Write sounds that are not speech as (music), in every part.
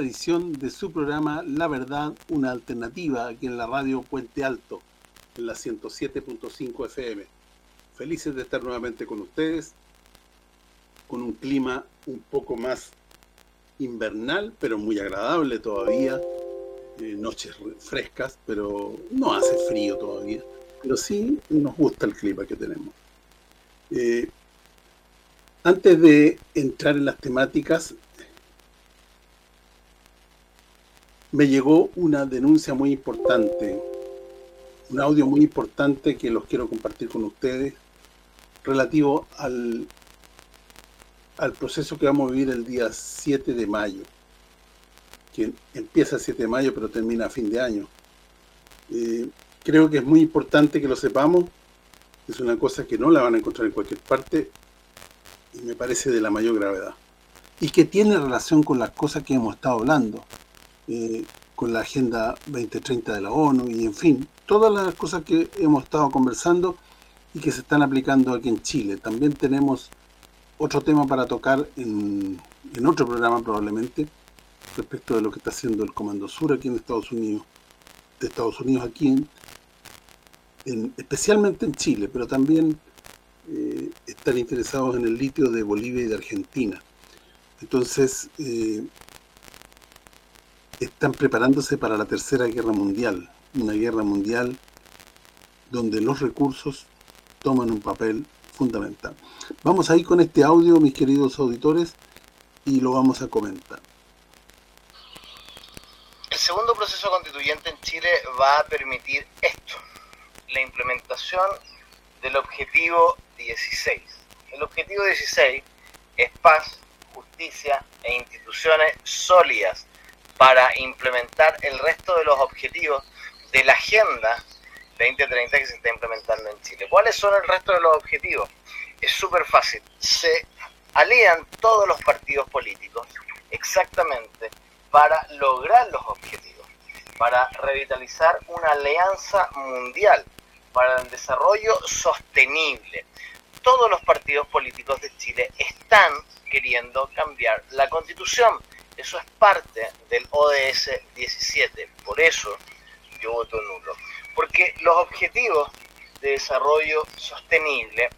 edición de su programa La Verdad, una alternativa aquí en la radio Puente Alto, en la 107.5 FM. Felices de estar nuevamente con ustedes, con un clima un poco más invernal, pero muy agradable todavía, eh, noches frescas, pero no hace frío todavía, pero sí nos gusta el clima que tenemos. Eh, antes de entrar en las temáticas, me llegó una denuncia muy importante, un audio muy importante que los quiero compartir con ustedes, relativo al, al proceso que vamos a vivir el día 7 de mayo, que empieza el 7 de mayo pero termina a fin de año. Eh, creo que es muy importante que lo sepamos, es una cosa que no la van a encontrar en cualquier parte y me parece de la mayor gravedad. Y que tiene relación con las cosas que hemos estado hablando. Eh, con la Agenda 2030 de la ONU y en fin, todas las cosas que hemos estado conversando y que se están aplicando aquí en Chile. También tenemos otro tema para tocar en, otro programa probablemente respecto de lo que está haciendo el Comando Sur aquí en Estados Unidos, de Estados Unidos aquí, en, especialmente en Chile, pero también eh, están interesados en el litio de Bolivia y de Argentina. Entonces, eh, están preparándose para la Tercera Guerra Mundial, una guerra mundial donde los recursos toman un papel fundamental. Vamos a con este audio, mis queridos auditores, y lo vamos a comentar. El segundo proceso constituyente en Chile va a permitir esto, la implementación del objetivo 16. El objetivo 16 es paz, justicia e instituciones sólidas para implementar el resto de los objetivos de la Agenda 2030 que se está implementando en Chile. ¿Cuáles son el resto de los objetivos? Es súper fácil. Se alían todos los partidos políticos exactamente para lograr los objetivos, para revitalizar una alianza mundial para el desarrollo sostenible. Todos los partidos políticos de Chile están queriendo cambiar la Constitución eso es parte del ODS 17. Por eso yo voto nulo. Porque los objetivos de desarrollo sostenible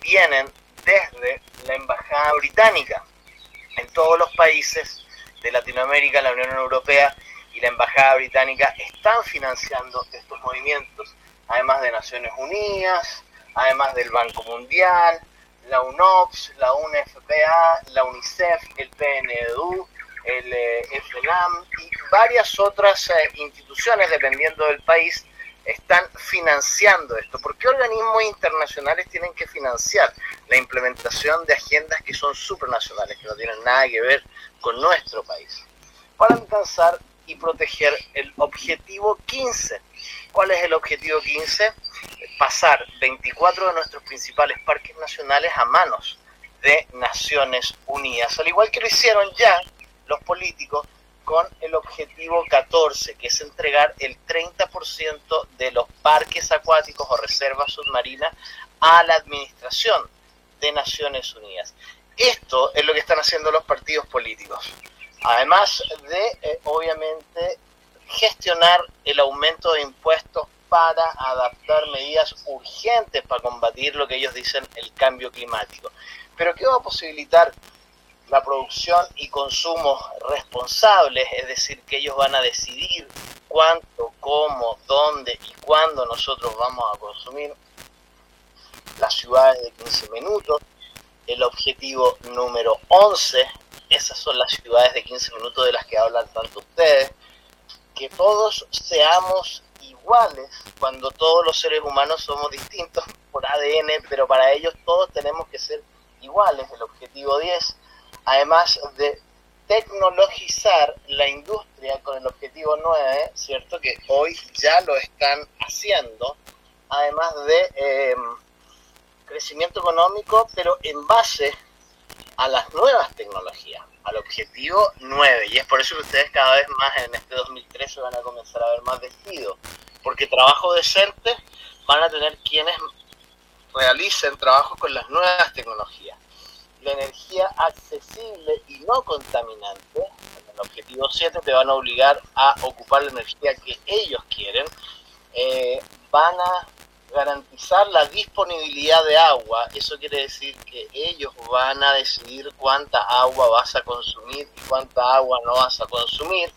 vienen desde la Embajada Británica en todos los países de Latinoamérica, la Unión Europea y la Embajada Británica están financiando estos movimientos, además de Naciones Unidas, además del Banco Mundial, la UNOPS, la UNFPA, la UNICEF, el PNEDU, el eh, FNAM y varias otras eh, instituciones, dependiendo del país, están financiando esto. ¿Por qué organismos internacionales tienen que financiar la implementación de agendas que son supranacionales, que no tienen nada que ver con nuestro país? Para alcanzar y proteger el objetivo 15. ¿Cuál es el objetivo 15? Pasar 24 de nuestros principales parques nacionales a manos de Naciones Unidas, al igual que lo hicieron ya los políticos con el objetivo 14, que es entregar el 30% de los parques acuáticos o reservas submarinas a la administración de Naciones Unidas. Esto es lo que están haciendo los partidos políticos. Además de, eh, obviamente, gestionar el aumento de impuestos para adaptar medidas urgentes para combatir lo que ellos dicen el cambio climático. Pero ¿qué va a posibilitar la producción y consumo responsables, es decir, que ellos van a decidir cuánto, cómo, dónde y cuándo nosotros vamos a consumir las ciudades de 15 minutos. El objetivo número 11, esas son las ciudades de 15 minutos de las que hablan tanto ustedes, que todos seamos iguales cuando todos los seres humanos somos distintos (laughs) por ADN, pero para ellos todos tenemos que ser iguales. El objetivo 10 además de tecnologizar la industria con el objetivo 9, ¿cierto? Que hoy ya lo están haciendo, además de em, crecimiento económico, pero en base a las nuevas tecnologías, al objetivo 9. Y es por eso que ustedes cada vez más en este 2013 van a comenzar a ver más despidos, porque trabajo decente van a tener quienes realicen trabajo con las nuevas tecnologías la energía accesible y no contaminante, cuando el objetivo 7 te van a obligar a ocupar la energía que ellos quieren, eh, van a garantizar la disponibilidad de agua, eso quiere decir que ellos van a decidir cuánta agua vas a consumir y cuánta agua no vas a consumir.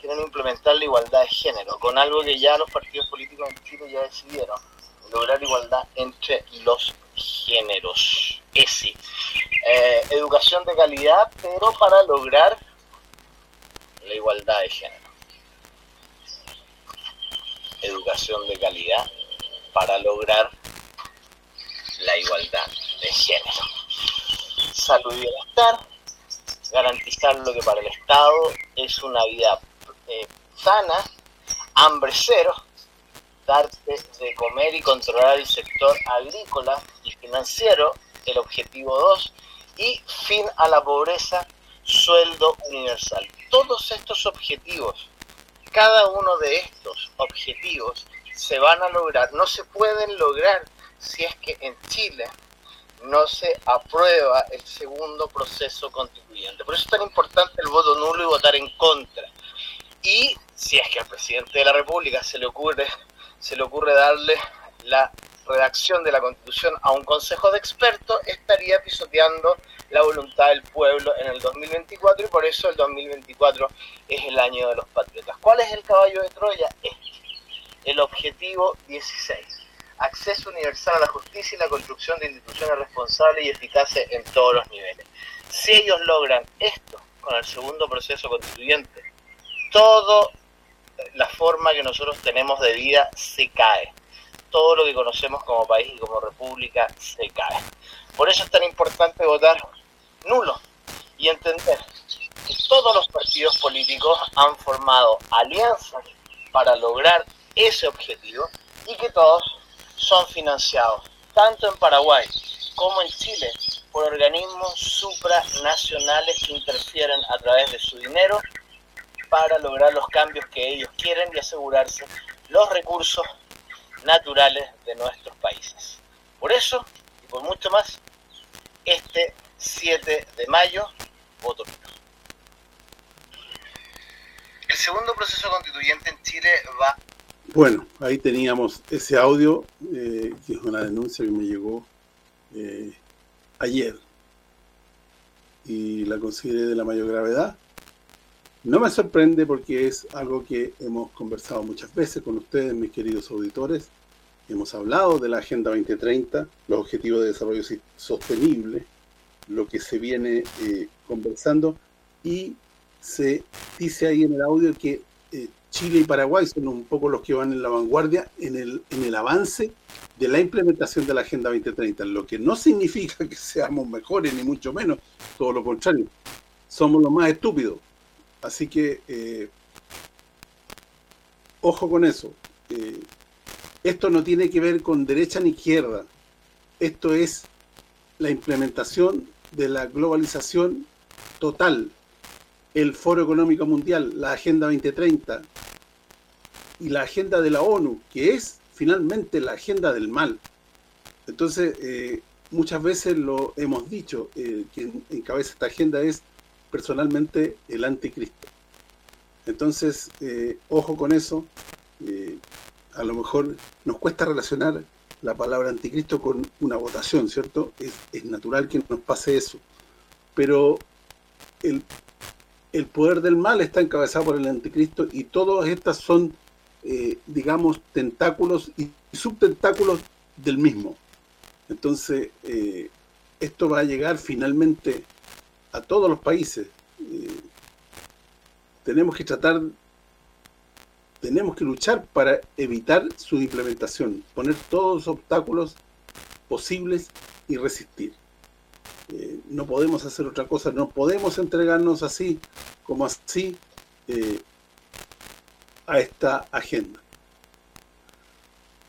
Quieren implementar la igualdad de género, con algo que ya los partidos políticos en Chile ya decidieron, lograr igualdad entre los géneros. Ese. Eh, educación de calidad, pero para lograr la igualdad de género educación de calidad para lograr la igualdad de género. Salud y bienestar, garantizar lo que para el Estado es una vida eh, sana, hambre cero, de comer y controlar el sector agrícola y financiero, el objetivo 2, y fin a la pobreza, sueldo universal. Todos estos objetivos cada uno de estos objetivos se van a lograr, no se pueden lograr si es que en Chile no se aprueba el segundo proceso constituyente. Por eso es tan importante el voto nulo y votar en contra. Y si es que al presidente de la República se le ocurre, se le ocurre darle la redacción de la Constitución a un consejo de expertos, estaría pisoteando la voluntad del pueblo en el 2024 y por eso el 2024 es el año de los patriotas. ¿Cuál es el caballo de Troya? Este, el objetivo 16. Acceso universal a la justicia y la construcción de instituciones responsables y eficaces en todos los niveles. Si ellos logran esto con el segundo proceso constituyente, toda la forma que nosotros tenemos de vida se cae todo lo que conocemos como país y como república se cae. Por eso es tan importante votar nulo y entender que todos los partidos políticos han formado alianzas para lograr ese objetivo y que todos son financiados, tanto en Paraguay como en Chile, por organismos supranacionales que interfieren a través de su dinero para lograr los cambios que ellos quieren y asegurarse los recursos naturales de nuestros países. Por eso y por mucho más, este 7 de mayo, voto El segundo proceso constituyente en Chile va... Bueno, ahí teníamos ese audio, eh, que es una denuncia que me llegó eh, ayer y la consideré de la mayor gravedad. No me sorprende porque es algo que hemos conversado muchas veces con ustedes, mis queridos auditores. Hemos hablado de la Agenda 2030, los Objetivos de Desarrollo Sostenible, lo que se viene eh, conversando, y se dice ahí en el audio que eh, Chile y Paraguay son un poco los que van en la vanguardia en el, en el avance de la implementación de la Agenda 2030, lo que no significa que seamos mejores, ni mucho menos, todo lo contrario. Somos los más estúpidos, Así que, eh, ojo con eso. Eh, esto no tiene que ver con derecha ni izquierda. Esto es la implementación de la globalización total. El Foro Económico Mundial, la Agenda 2030 y la agenda de la ONU, que es finalmente la agenda del mal. Entonces, eh, muchas veces lo hemos dicho, quien encabeza esta agenda es personalmente el anticristo. Entonces, eh, ojo con eso, eh, a lo mejor nos cuesta relacionar la palabra anticristo con una votación, ¿cierto? Es, natural que nos pase eso. Pero el, el, poder del mal está encabezado por el anticristo y todas estas son, eh, digamos, tentáculos y subtentáculos del mismo. Entonces, esto va a llegar finalmente a todos los países. Eh, tenemos que tratar, tenemos que luchar para evitar su implementación, poner todos los obstáculos posibles y resistir. Eh, no podemos hacer otra cosa, no podemos entregarnos así, como así, eh, a esta agenda.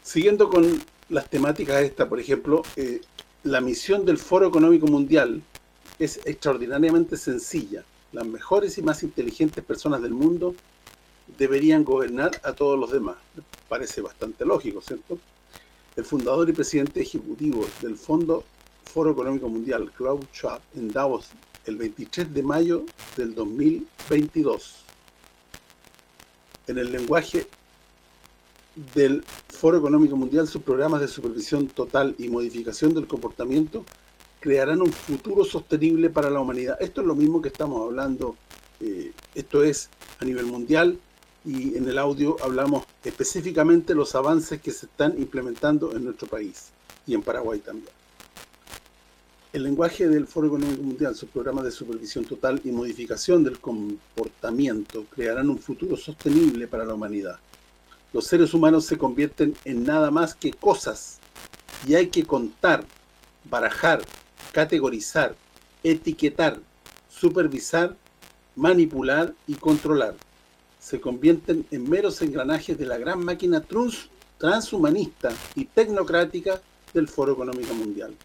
Siguiendo con las temáticas esta, por ejemplo, la misión del Foro Económico Mundial es extraordinariamente sencilla. Las mejores y más inteligentes personas del mundo deberían gobernar a todos los demás. Parece bastante lógico, ¿cierto? El fundador y presidente ejecutivo del Fondo Foro Económico Mundial, Klaus Schwab, en Davos el 23 de mayo del 2022. En el lenguaje del Foro Económico Mundial, sus programas de supervisión total y modificación del comportamiento crearán un futuro sostenible para la humanidad. Esto es lo mismo que estamos hablando, eh, esto es a nivel mundial, y en el audio hablamos específicamente los avances que se están implementando en nuestro país y en Paraguay también. El lenguaje del Foro Económico Mundial, sus programas de supervisión total y modificación del comportamiento crearán un futuro sostenible para la humanidad. Los seres humanos se convierten en nada más que cosas y hay que contar, barajar, categorizar, etiquetar, supervisar, manipular y controlar se convierten en meros engranajes de la gran máquina transhumanista y tecnocrática del Foro Económico Mundial.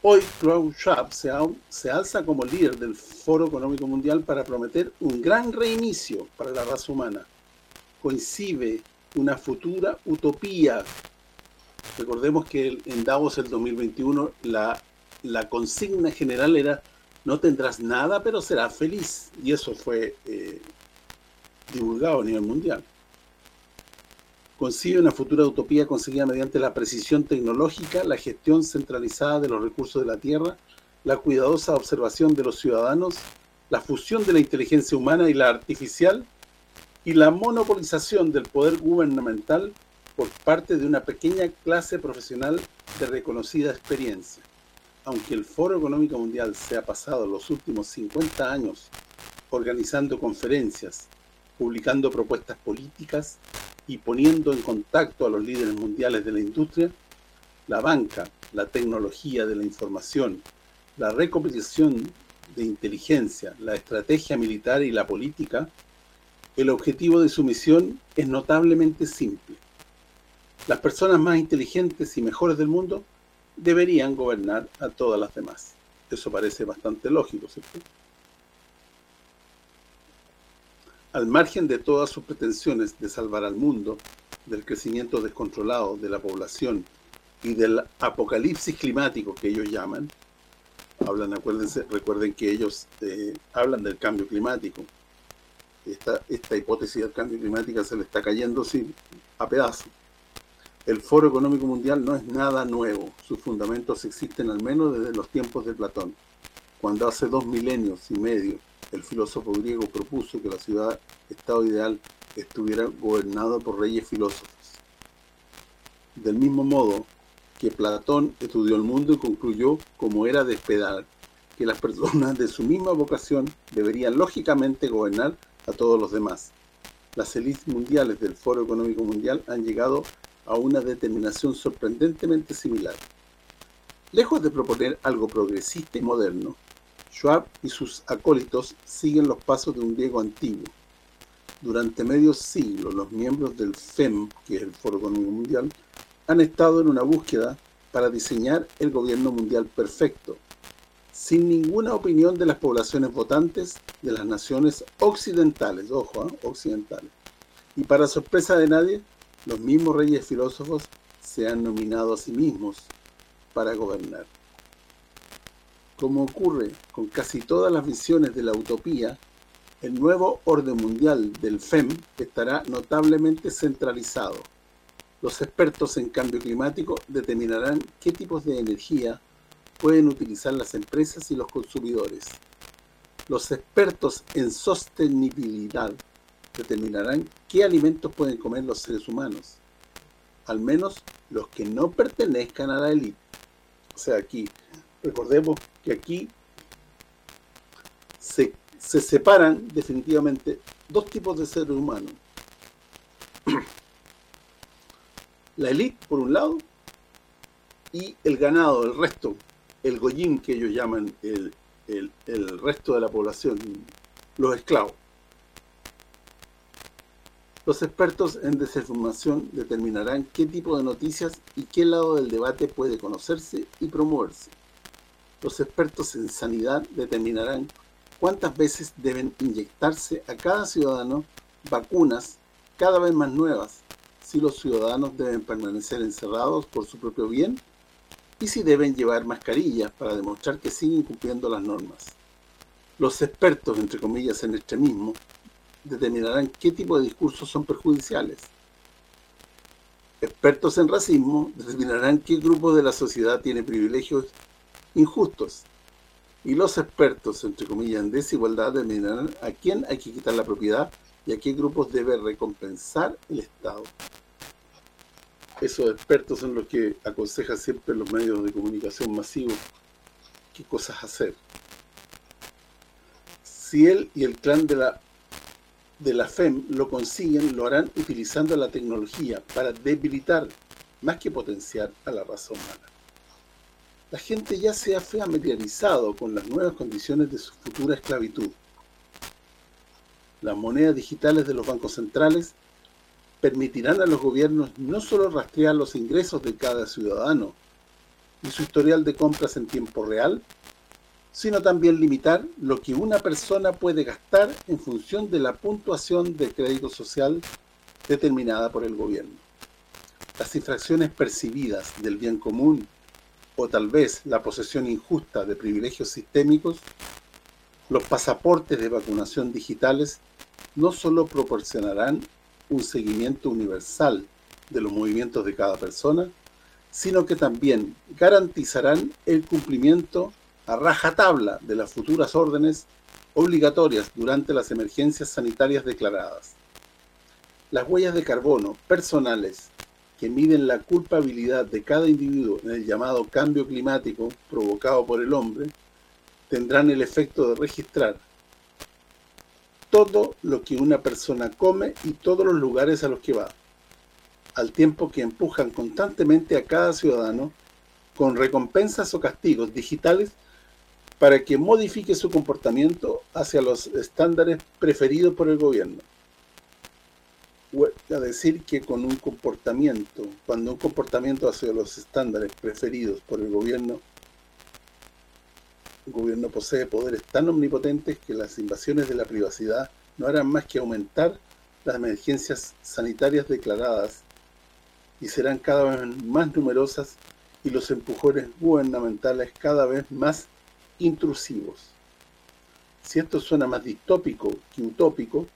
Hoy Klaus se, se alza como líder del Foro Económico Mundial para prometer un gran reinicio para la raza humana. Coincide una futura utopía. Recordemos que en Davos el 2021 la, la consigna general era no tendrás nada, pero serás feliz. Y eso fue eh, divulgado a nivel mundial. Consigue una futura utopía conseguida mediante la precisión tecnológica, la gestión centralizada de los recursos de la Tierra, la cuidadosa observación de los ciudadanos, la fusión de la inteligencia humana y la artificial, y la monopolización del poder gubernamental por parte de una pequeña clase profesional de reconocida experiencia aunque el Foro Económico Mundial se ha pasado los últimos 50 años organizando conferencias, publicando propuestas políticas y poniendo en contacto a los líderes mundiales de la industria, la banca, la tecnología de la información, la recopilación de inteligencia, la estrategia militar y la política, el objetivo de su misión es notablemente simple. Las personas más inteligentes y mejores del mundo deberían gobernar a todas las demás. Eso parece bastante lógico, ¿cierto? Al margen de todas sus pretensiones de salvar al mundo, del crecimiento descontrolado de la población y del apocalipsis climático que ellos llaman, hablan, acuérdense, recuerden que ellos eh, hablan del cambio climático. Esta, hipótesis del cambio climático se le está cayendo sí, a pedazos. El Foro Económico Mundial no es nada nuevo, sus fundamentos existen al menos desde los tiempos de Platón, cuando hace dos milenios y medio el filósofo griego propuso que la ciudad-estado ideal estuviera gobernado por reyes filósofos. Del mismo modo que Platón estudió el mundo y concluyó, como era de esperar, que las personas de su misma vocación deberían lógicamente gobernar a todos los demás. Las élites mundiales del Foro Económico Mundial han llegado a una determinación sorprendentemente similar. Lejos de proponer algo progresista y moderno, Schwab y sus acólitos siguen los pasos de un griego antiguo. Durante medio siglo, los miembros del FEM, que es el Foro Económico Mundial, han estado en una búsqueda para diseñar el gobierno mundial perfecto, sin ninguna opinión de las poblaciones votantes de las naciones occidentales, ojo, ¿eh? occidentales. Y para sorpresa de nadie, los mismos reyes filósofos se han nominado a sí mismos para gobernar. Como ocurre con casi todas las visiones de la utopía, el nuevo orden mundial del FEM estará notablemente centralizado. Los expertos en cambio climático determinarán qué tipos de energía pueden utilizar las empresas y los consumidores. Los expertos en sostenibilidad determinarán qué alimentos pueden comer los seres humanos, al menos los que no pertenezcan a la élite. O sea, aquí, recordemos que aquí se, se separan definitivamente dos tipos de seres humanos. (clears throat) La élite, por un lado, y el ganado, el resto, el goyín que ellos llaman el, el resto de la población, los esclavos. Los expertos en desinformación determinarán qué tipo de noticias y qué lado del debate puede conocerse y promoverse. Los expertos en sanidad determinarán cuántas veces deben inyectarse a cada ciudadano vacunas cada vez más nuevas, si los ciudadanos deben permanecer encerrados por su propio bien y si deben llevar mascarillas para demostrar que siguen cumpliendo las normas. Los expertos, entre comillas, en extremismo, determinarán qué tipo de discursos son perjudiciales. Expertos en racismo determinarán qué grupo de la sociedad tiene privilegios injustos. Y los expertos, entre comillas, en desigualdad determinarán a quién hay que quitar la propiedad y a qué grupos debe recompensar el Estado esos expertos son los que aconsejan siempre los medios de comunicación masivos qué cosas hacer. Si él y el clan de la de la FEM lo consiguen, lo harán utilizando la tecnología para debilitar, más que potenciar, a la raza humana. La gente ya se ha familiarizado con las nuevas condiciones de su futura esclavitud. Las monedas digitales de los bancos centrales permitirán a los gobiernos no solo rastrear los ingresos de cada ciudadano y su historial de compras en tiempo real, sino también limitar lo que una persona puede gastar en función de la puntuación de crédito social determinada por el gobierno. Las infracciones percibidas del bien común o tal vez la posesión injusta de privilegios sistémicos, los pasaportes de vacunación digitales no solo proporcionarán un seguimiento universal de los movimientos de cada persona, sino que también garantizarán el cumplimiento a rajatabla de las futuras órdenes obligatorias durante las emergencias sanitarias declaradas. Las huellas de carbono personales que miden la culpabilidad de cada individuo en el llamado cambio climático provocado por el hombre tendrán el efecto de registrar todo lo que una persona come y todos los lugares a los que va, al tiempo que empujan constantemente a cada ciudadano con recompensas o castigos digitales para que modifique su comportamiento hacia los estándares preferidos por el gobierno. A decir que con un comportamiento, cuando un comportamiento hacia los estándares preferidos por el gobierno el gobierno posee poderes tan omnipotentes que las invasiones de la privacidad no harán más que aumentar las emergencias sanitarias declaradas y serán cada vez más numerosas y los empujones gubernamentales cada vez más intrusivos. Si esto suena más distópico que utópico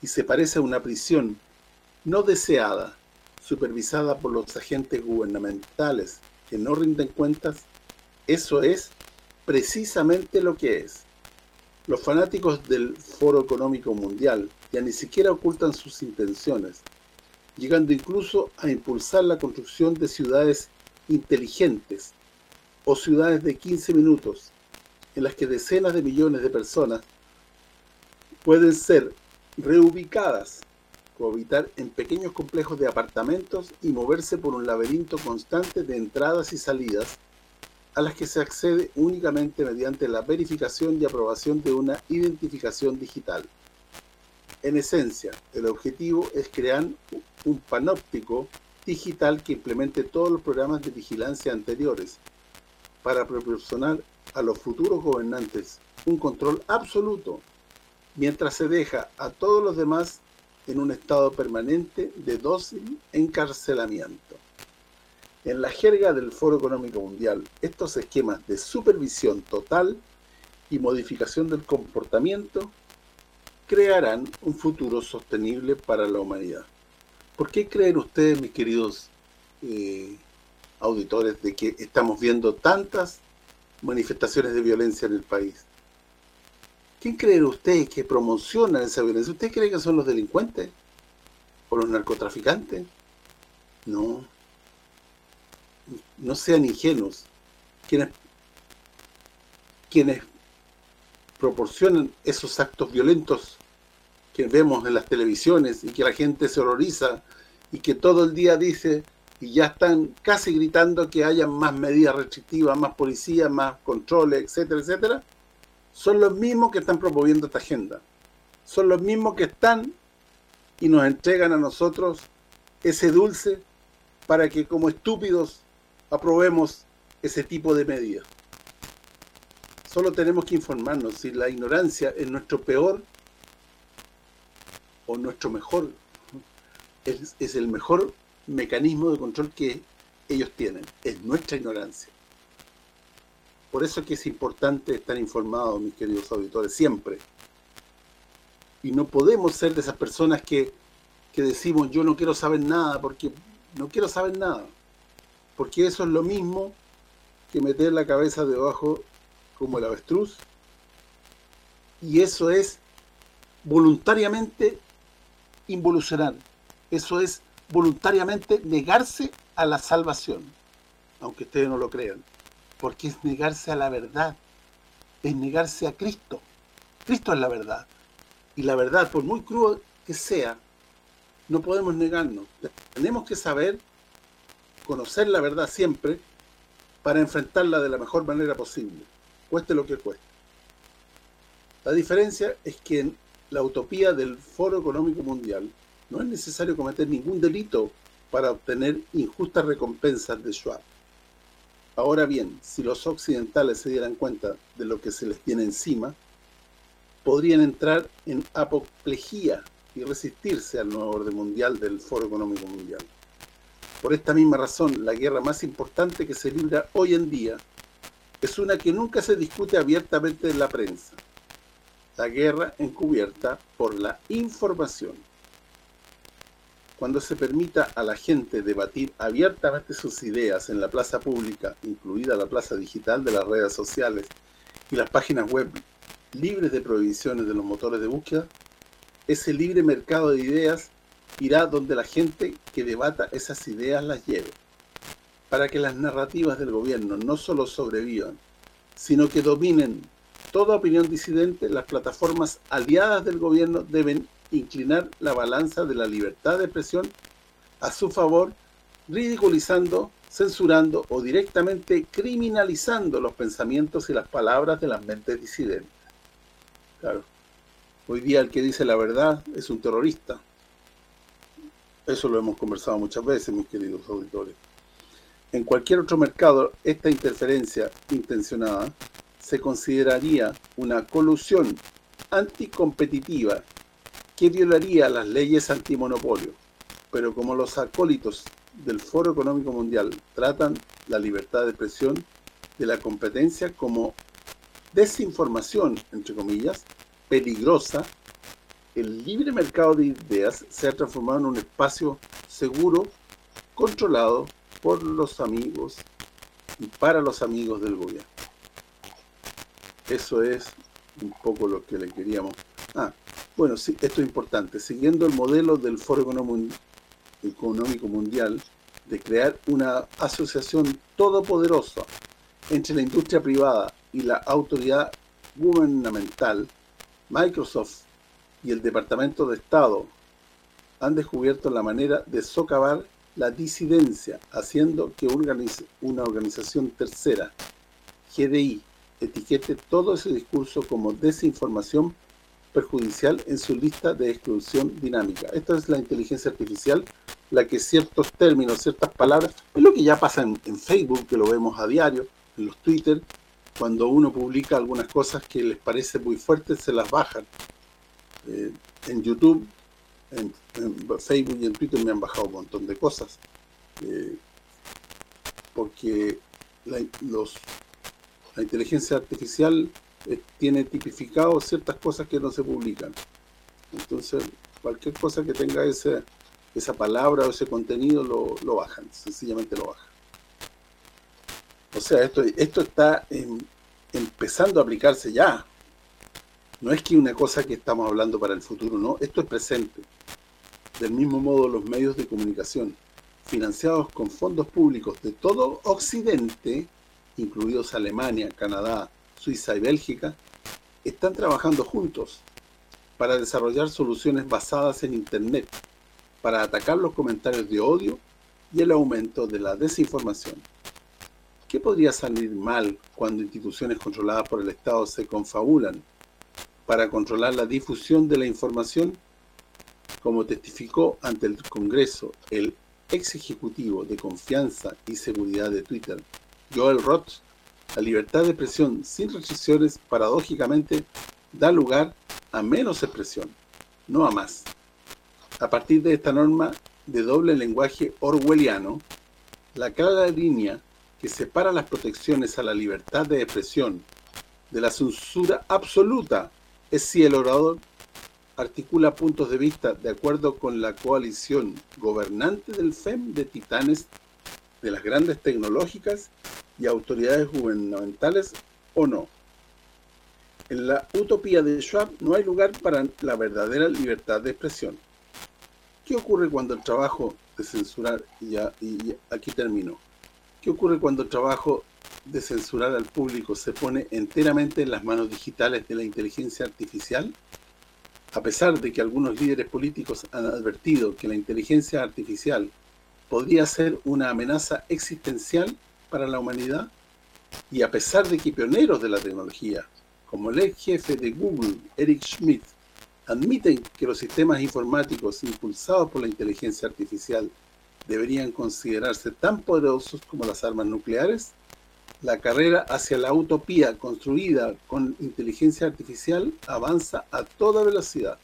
y se parece a una prisión no deseada, supervisada por los agentes gubernamentales que no rinden cuentas, eso es precisamente lo que es. Los fanáticos del Foro Económico Mundial ya ni siquiera ocultan sus intenciones, llegando incluso a impulsar la construcción de ciudades inteligentes o ciudades de 15 minutos, en las que decenas de millones de personas pueden ser reubicadas, cohabitar en pequeños complejos de apartamentos y moverse por un laberinto constante de entradas y salidas a las que se accede únicamente mediante la verificación y aprobación de una identificación digital. En esencia, el objetivo es crear un panóptico digital que implemente todos los programas de vigilancia anteriores para proporcionar a los futuros gobernantes un control absoluto, mientras se deja a todos los demás en un estado permanente de dócil encarcelamiento. En la jerga del Foro Económico Mundial, estos esquemas de supervisión total y modificación del comportamiento crearán un futuro sostenible para la humanidad. ¿Por qué creen ustedes, mis queridos eh, auditores, de que estamos viendo tantas manifestaciones de violencia en el país? ¿Quién creen ustedes que promocionan esa violencia? ¿Ustedes creen que son los delincuentes? ¿O los narcotraficantes? No no sean ingenuos. Quienes, quienes proporcionan esos actos violentos que vemos en las televisiones y que la gente se horroriza y que todo el día dice y ya están casi gritando que haya más medidas restrictivas, más policía, más controles, etcétera, etcétera, son los mismos que están promoviendo esta agenda. Son los mismos que están y nos entregan a nosotros ese dulce para que como estúpidos aprobemos ese tipo de medidas. Solo tenemos que informarnos si la ignorancia es nuestro peor o nuestro mejor, es, el mejor mecanismo de control que ellos tienen, es nuestra ignorancia. Por eso es que es importante estar informados, mis queridos auditores, siempre. Y no podemos ser de esas personas que, que decimos, yo no quiero saber nada, porque no quiero saber nada. Porque eso es lo mismo que meter la cabeza debajo como el avestruz. Y eso es voluntariamente involucionar. Eso es voluntariamente negarse a la salvación, aunque ustedes no lo crean, porque es negarse a la verdad, es negarse a Cristo. Cristo es la verdad, y la verdad, por muy crudo que sea, no podemos negarnos. Tenemos que saber, conocer la verdad siempre, para enfrentarla de la mejor manera posible, cueste lo que cueste. La diferencia es que en la utopía del Foro Económico Mundial no es necesario cometer ningún delito para obtener injustas recompensas de Schwab. Ahora bien, si los occidentales se dieran cuenta de lo que se les tiene encima, podrían entrar en apoplejía y resistirse al nuevo orden mundial del Foro Económico Mundial. Por esta misma razón, la guerra más importante que se libra hoy en día es una que nunca se discute abiertamente en la prensa. La guerra encubierta por la información cuando se permita a la gente debatir abiertamente sus ideas en la plaza pública, incluida la plaza digital de las redes sociales y las páginas web libres de prohibiciones de los motores de búsqueda, ese libre mercado de ideas irá donde la gente que debata esas ideas las lleve, para que las narrativas del gobierno no solo sobrevivan, sino que dominen toda opinión disidente, las plataformas aliadas del gobierno deben inclinar la balanza de la libertad de expresión a su favor, ridiculizando, censurando o directamente criminalizando los pensamientos y las palabras de las mentes disidentes. Claro, hoy día el que dice la verdad es un terrorista. Eso lo hemos conversado muchas veces, mis queridos auditores. En cualquier otro mercado, esta interferencia intencionada se consideraría una colusión anticompetitiva que violaría las leyes antimonopolio. Pero como los acólitos del Foro Económico Mundial tratan la libertad de expresión de la competencia como desinformación, entre comillas, peligrosa, el libre mercado de ideas se ha transformado en un espacio seguro, controlado por los amigos y para los amigos del gobierno. Eso es un poco lo que le queríamos... Ah, bueno, sí, esto es importante. Siguiendo el modelo del Foro Económico Mundial de crear una asociación todopoderosa entre la industria privada y la autoridad gubernamental, Microsoft y el Departamento de Estado han descubierto la manera de socavar la disidencia, haciendo que una organización tercera, GDI, etiquete todo ese discurso como desinformación perjudicial en su lista de exclusión dinámica. Esta es la inteligencia artificial, la que ciertos términos, ciertas palabras, es lo que ya pasa en, Facebook, que lo vemos a diario, en los Twitter, cuando uno publica algunas cosas que les parece muy fuertes, se las bajan. Eh, en YouTube, en, Facebook y en Twitter me han bajado un montón de cosas. Eh, porque la inteligencia artificial eh, tiene tipificado ciertas cosas que no se publican. Entonces, cualquier cosa que tenga ese, esa palabra o ese contenido lo, lo bajan, sencillamente lo bajan. O sea, esto, esto está empezando a aplicarse ya. No es que una cosa que estamos hablando para el futuro, no, esto es presente. Del mismo modo, los medios de comunicación, financiados con fondos públicos de todo Occidente, incluidos Alemania, Canadá, Suiza y Bélgica, están trabajando juntos para desarrollar soluciones basadas en Internet, para atacar los comentarios de odio y el aumento de la desinformación. ¿Qué podría salir mal cuando instituciones controladas por el Estado se confabulan para controlar la difusión de la información? Como testificó ante el Congreso el ex ejecutivo de confianza y seguridad de Twitter, Joel Roth, la libertad de expresión sin restricciones, paradójicamente, da lugar a menos expresión, no a más. A partir de esta norma de doble lenguaje orwelliano, La clara línea que separa las protecciones a la libertad de expresión de la censura absoluta es si el orador articula puntos de vista de acuerdo con la coalición gobernante del FEM de titanes de las grandes tecnológicas y autoridades gubernamentales o no. En la utopía de Schwab no hay lugar para la verdadera libertad de expresión. ¿Qué ocurre cuando el trabajo de censurar, y, y aquí termino, qué ocurre cuando el trabajo de censurar al público se pone enteramente en las manos digitales de la inteligencia artificial? A pesar de que algunos líderes políticos han advertido que la inteligencia artificial podría ser una amenaza existencial para la humanidad, y a pesar de que pioneros de la tecnología, como el ex jefe de Google, Eric Schmidt, admiten que los sistemas informáticos impulsados por la inteligencia artificial deberían considerarse tan poderosos como las armas nucleares, la carrera hacia la utopía construida con inteligencia artificial avanza a toda velocidad.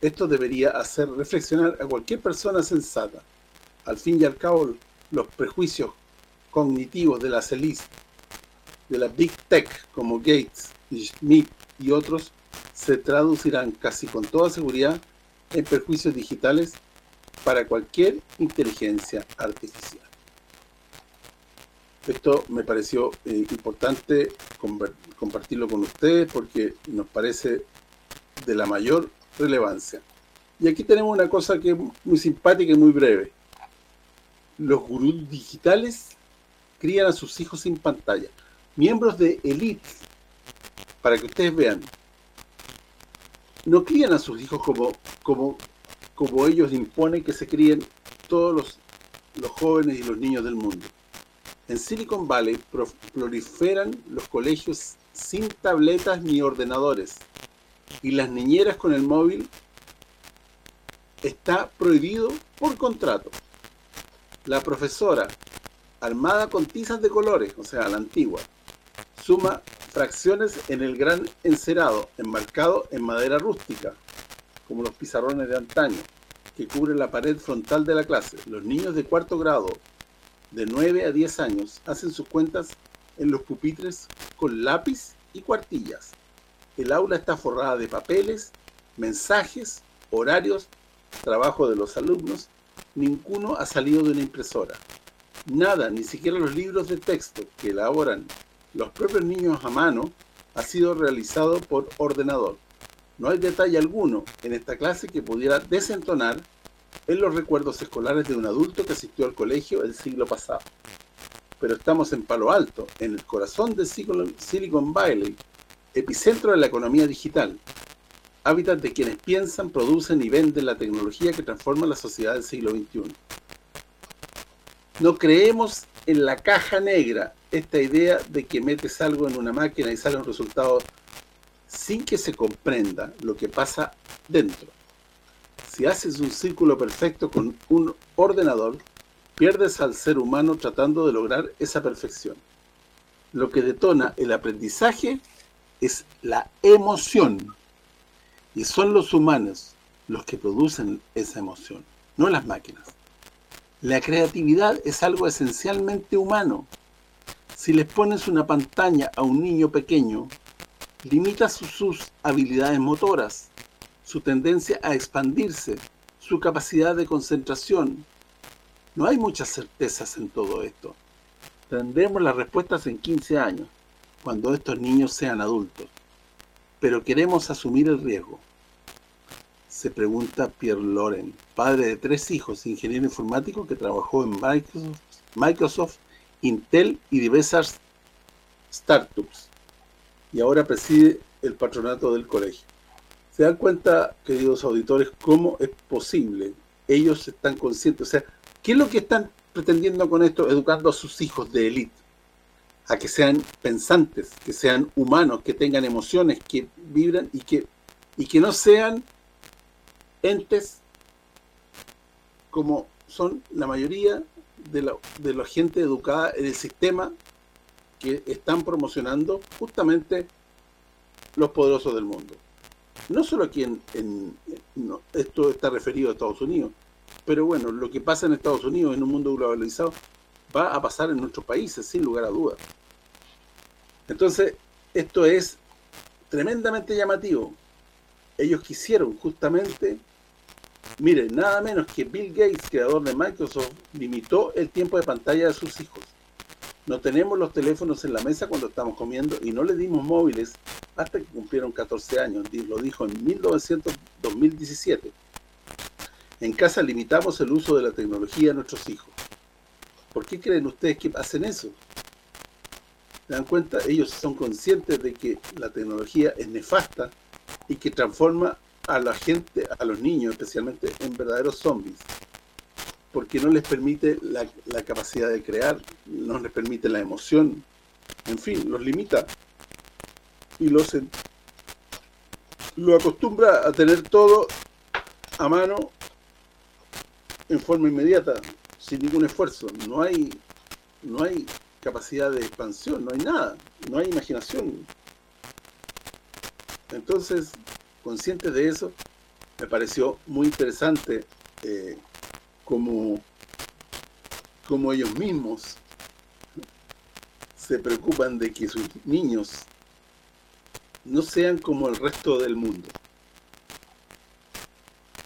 Esto debería hacer reflexionar a cualquier persona sensata. Al fin y al cabo, los prejuicios cognitivos de las élites, de la Big Tech, como Gates, Schmidt y otros, se traducirán casi con toda seguridad en perjuicios digitales para cualquier inteligencia artificial. Esto me pareció eh, importante compartirlo con ustedes porque nos parece de la mayor relevancia. Y aquí tenemos una cosa que es muy simpática y muy breve. Los gurús digitales crían a sus hijos sin pantalla. Miembros de élite, para que ustedes vean, no crían a sus hijos como como como ellos imponen que se críen todos los, los jóvenes y los niños del mundo. En Silicon Valley proliferan los colegios sin tabletas ni ordenadores y las niñeras con el móvil está prohibido por contrato. La profesora, armada con tizas de colores, o sea, la antigua, suma fracciones en el gran encerado, enmarcado en madera rústica, como los pizarrones de antaño, que cubren la pared frontal de la clase. Los niños de cuarto grado de 9 a 10 años hacen sus cuentas en los pupitres con lápiz y cuartillas. El aula está forrada de papeles, mensajes, horarios, trabajo de los alumnos. Ninguno ha salido de una impresora. Nada, ni siquiera los libros de texto que elaboran los propios niños a mano, ha sido realizado por ordenador. No hay detalle alguno en esta clase que pudiera desentonar en los recuerdos escolares de un adulto que asistió al colegio el siglo pasado. Pero estamos en Palo Alto, en el corazón de Silicon Valley, epicentro de la economía digital, hábitat de quienes piensan, producen y venden la tecnología que transforma la sociedad del siglo XXI. No creemos en la caja negra, esta idea de que metes algo en una máquina y sale un resultado sin que se comprenda lo que pasa dentro. Si haces un círculo perfecto con un ordenador, pierdes al ser humano tratando de lograr esa perfección. Lo que detona el aprendizaje es la emoción. Y son los humanos los que producen esa emoción, no las máquinas. La creatividad es algo esencialmente humano. Si les pones una pantalla a un niño pequeño, limita sus habilidades motoras, su tendencia a expandirse, su capacidad de concentración. No hay muchas certezas en todo esto. Tendremos las respuestas en 15 años, cuando estos niños sean adultos. Pero queremos asumir el riesgo. Se pregunta Pierre Loren, padre de tres hijos, ingeniero informático que trabajó en Microsoft, Intel y diversas startups. Y ahora preside el patronato del colegio. ¿Se dan cuenta, queridos auditores, cómo es posible? Ellos están conscientes. O sea, ¿qué es lo que están pretendiendo con esto? Educando a sus hijos de élite. A que sean pensantes, que sean humanos, que tengan emociones, que vibran y que y que no sean entes como son la mayoría de la, de la gente educada en el sistema que están promocionando justamente los poderosos del mundo no solo aquí en, esto está referido a Estados Unidos, Pero bueno, lo que pasa en Estados Unidos, en un mundo globalizado, va a pasar en nuestros países, sin lugar a dudas. Entonces, esto es tremendamente llamativo. Ellos quisieron justamente, miren, nada menos que Bill Gates, creador de Microsoft, limitó el tiempo de pantalla de sus hijos. No tenemos los teléfonos en la mesa cuando estamos comiendo y no le dimos móviles hasta que cumplieron 14 años, lo dijo en 1900, 2017. En casa limitamos el uso de la tecnología a nuestros hijos. ¿Por qué creen ustedes que hacen eso? ¿Se dan cuenta? Ellos son conscientes de que la tecnología es nefasta y que transforma a la gente, a los niños especialmente, en verdaderos zombies. Porque no les permite la, la capacidad de crear, no les permite la emoción, en fin, los limita. Y los lo acostumbra a tener todo a mano en forma inmediata, sin ningún esfuerzo. No hay no hay capacidad de expansión, no hay nada, no hay imaginación. Entonces, consciente de eso, me pareció muy interesante eh, como, ellos mismos se preocupan de que sus niños no sean como el resto del mundo.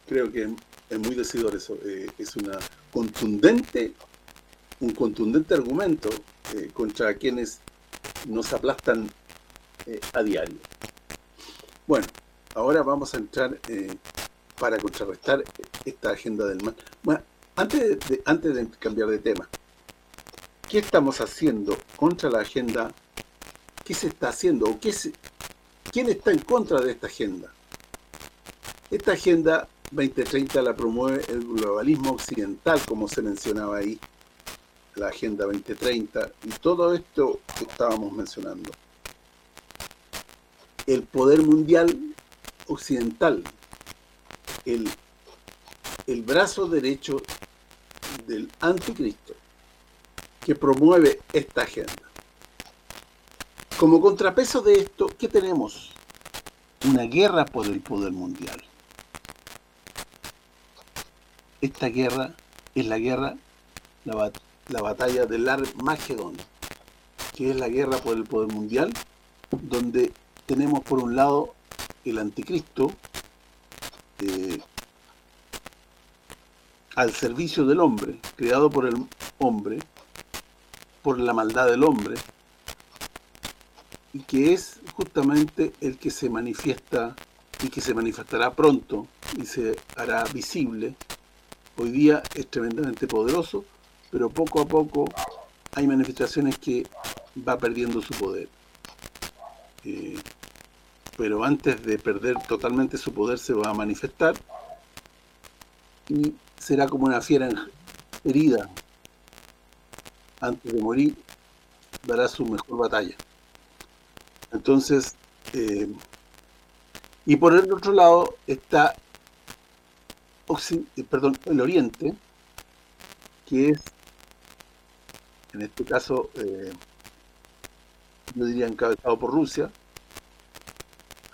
Creo que es muy decidor eso, eh, es una contundente un contundente argumento eh, contra quienes nos aplastan eh, a diario. Bueno, ahora vamos a entrar eh, para contrarrestar esta agenda del mal. Bueno, antes de, antes de cambiar de tema, ¿qué estamos haciendo contra la agenda? ¿Qué se está haciendo? ¿O qué ¿Quién está en contra de esta agenda? Esta agenda 2030 la promueve el globalismo occidental, como se mencionaba ahí, la Agenda 2030 y todo esto que estábamos mencionando. El poder mundial occidental, el, el brazo derecho del anticristo, que promueve esta agenda. Como contrapeso de esto, ¿qué tenemos? Una guerra por el poder mundial. Esta guerra es la guerra, la batalla la batalla del Armagedón, que es la guerra por el poder mundial, donde tenemos por un lado el anticristo eh, al servicio del hombre, creado por el hombre, por la maldad del hombre, y que es justamente el que se manifiesta y que se manifestará pronto y se hará visible. Hoy día es tremendamente poderoso, pero poco a poco hay manifestaciones que va perdiendo su poder. Eh, pero antes de perder totalmente su poder se va a manifestar y será como una fiera herida. Antes de morir dará su mejor batalla. Entonces, eh, y por el otro lado está eh, perdón, el Oriente, que es en este caso eh, yo diría encabezado por Rusia,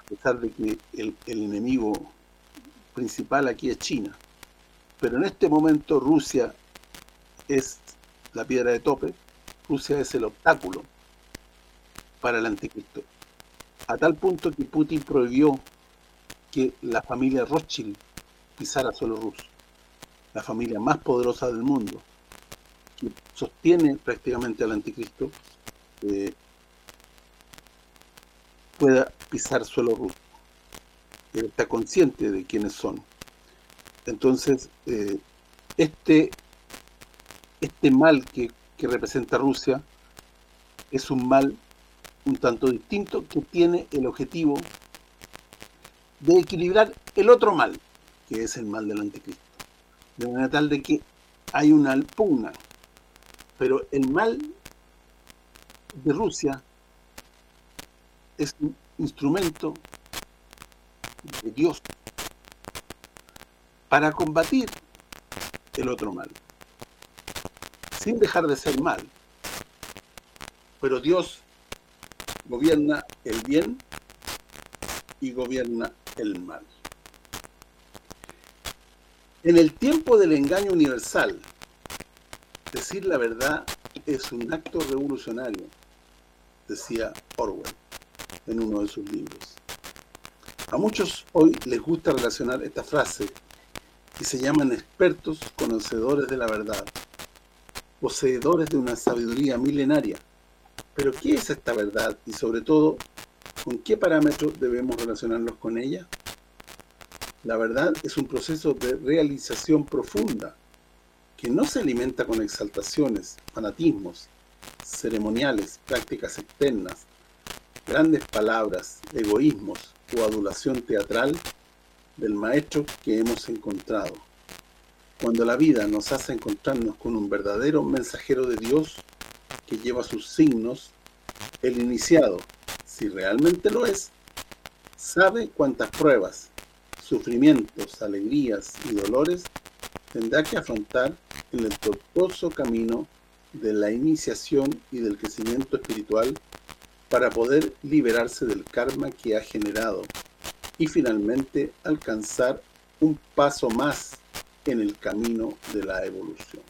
pesar de que el, enemigo principal aquí es China. Pero en este momento Rusia es la piedra de tope, Rusia es el obstáculo para el anticristo. A tal punto que Putin prohibió que la familia Rothschild pisara suelo ruso, la familia más poderosa del mundo que sostiene prácticamente al anticristo eh, pueda pisar suelo ruso. Él está consciente de quiénes son. Entonces, eh, este este mal que, que representa Rusia es un mal un tanto distinto que tiene el objetivo de equilibrar el otro mal, que es el mal del anticristo. De manera tal de que hay una pugna pero el mal de Rusia es un instrumento de Dios para combatir el otro mal, sin dejar de ser mal. Pero Dios gobierna el bien y gobierna el mal. En el tiempo del engaño universal, decir la verdad es un acto revolucionario, decía Orwell en uno de sus libros. A muchos hoy les gusta relacionar esta frase y se llaman expertos conocedores de la verdad, poseedores de una sabiduría milenaria. Pero ¿qué es esta verdad? Y sobre todo, ¿con qué parámetros debemos relacionarnos con ella? La verdad es un proceso de realización profunda, que no se alimenta con exaltaciones, fanatismos, ceremoniales, prácticas externas, grandes palabras, egoísmos o adulación teatral del maestro que hemos encontrado. Cuando la vida nos hace encontrarnos con un verdadero mensajero de Dios que lleva sus signos, el iniciado, si realmente lo es, sabe cuántas pruebas, sufrimientos, alegrías y dolores tendrá que afrontar en el tortuoso camino de la iniciación y del crecimiento espiritual para poder liberarse del karma que ha generado y finalmente alcanzar un paso más en el camino de la evolución.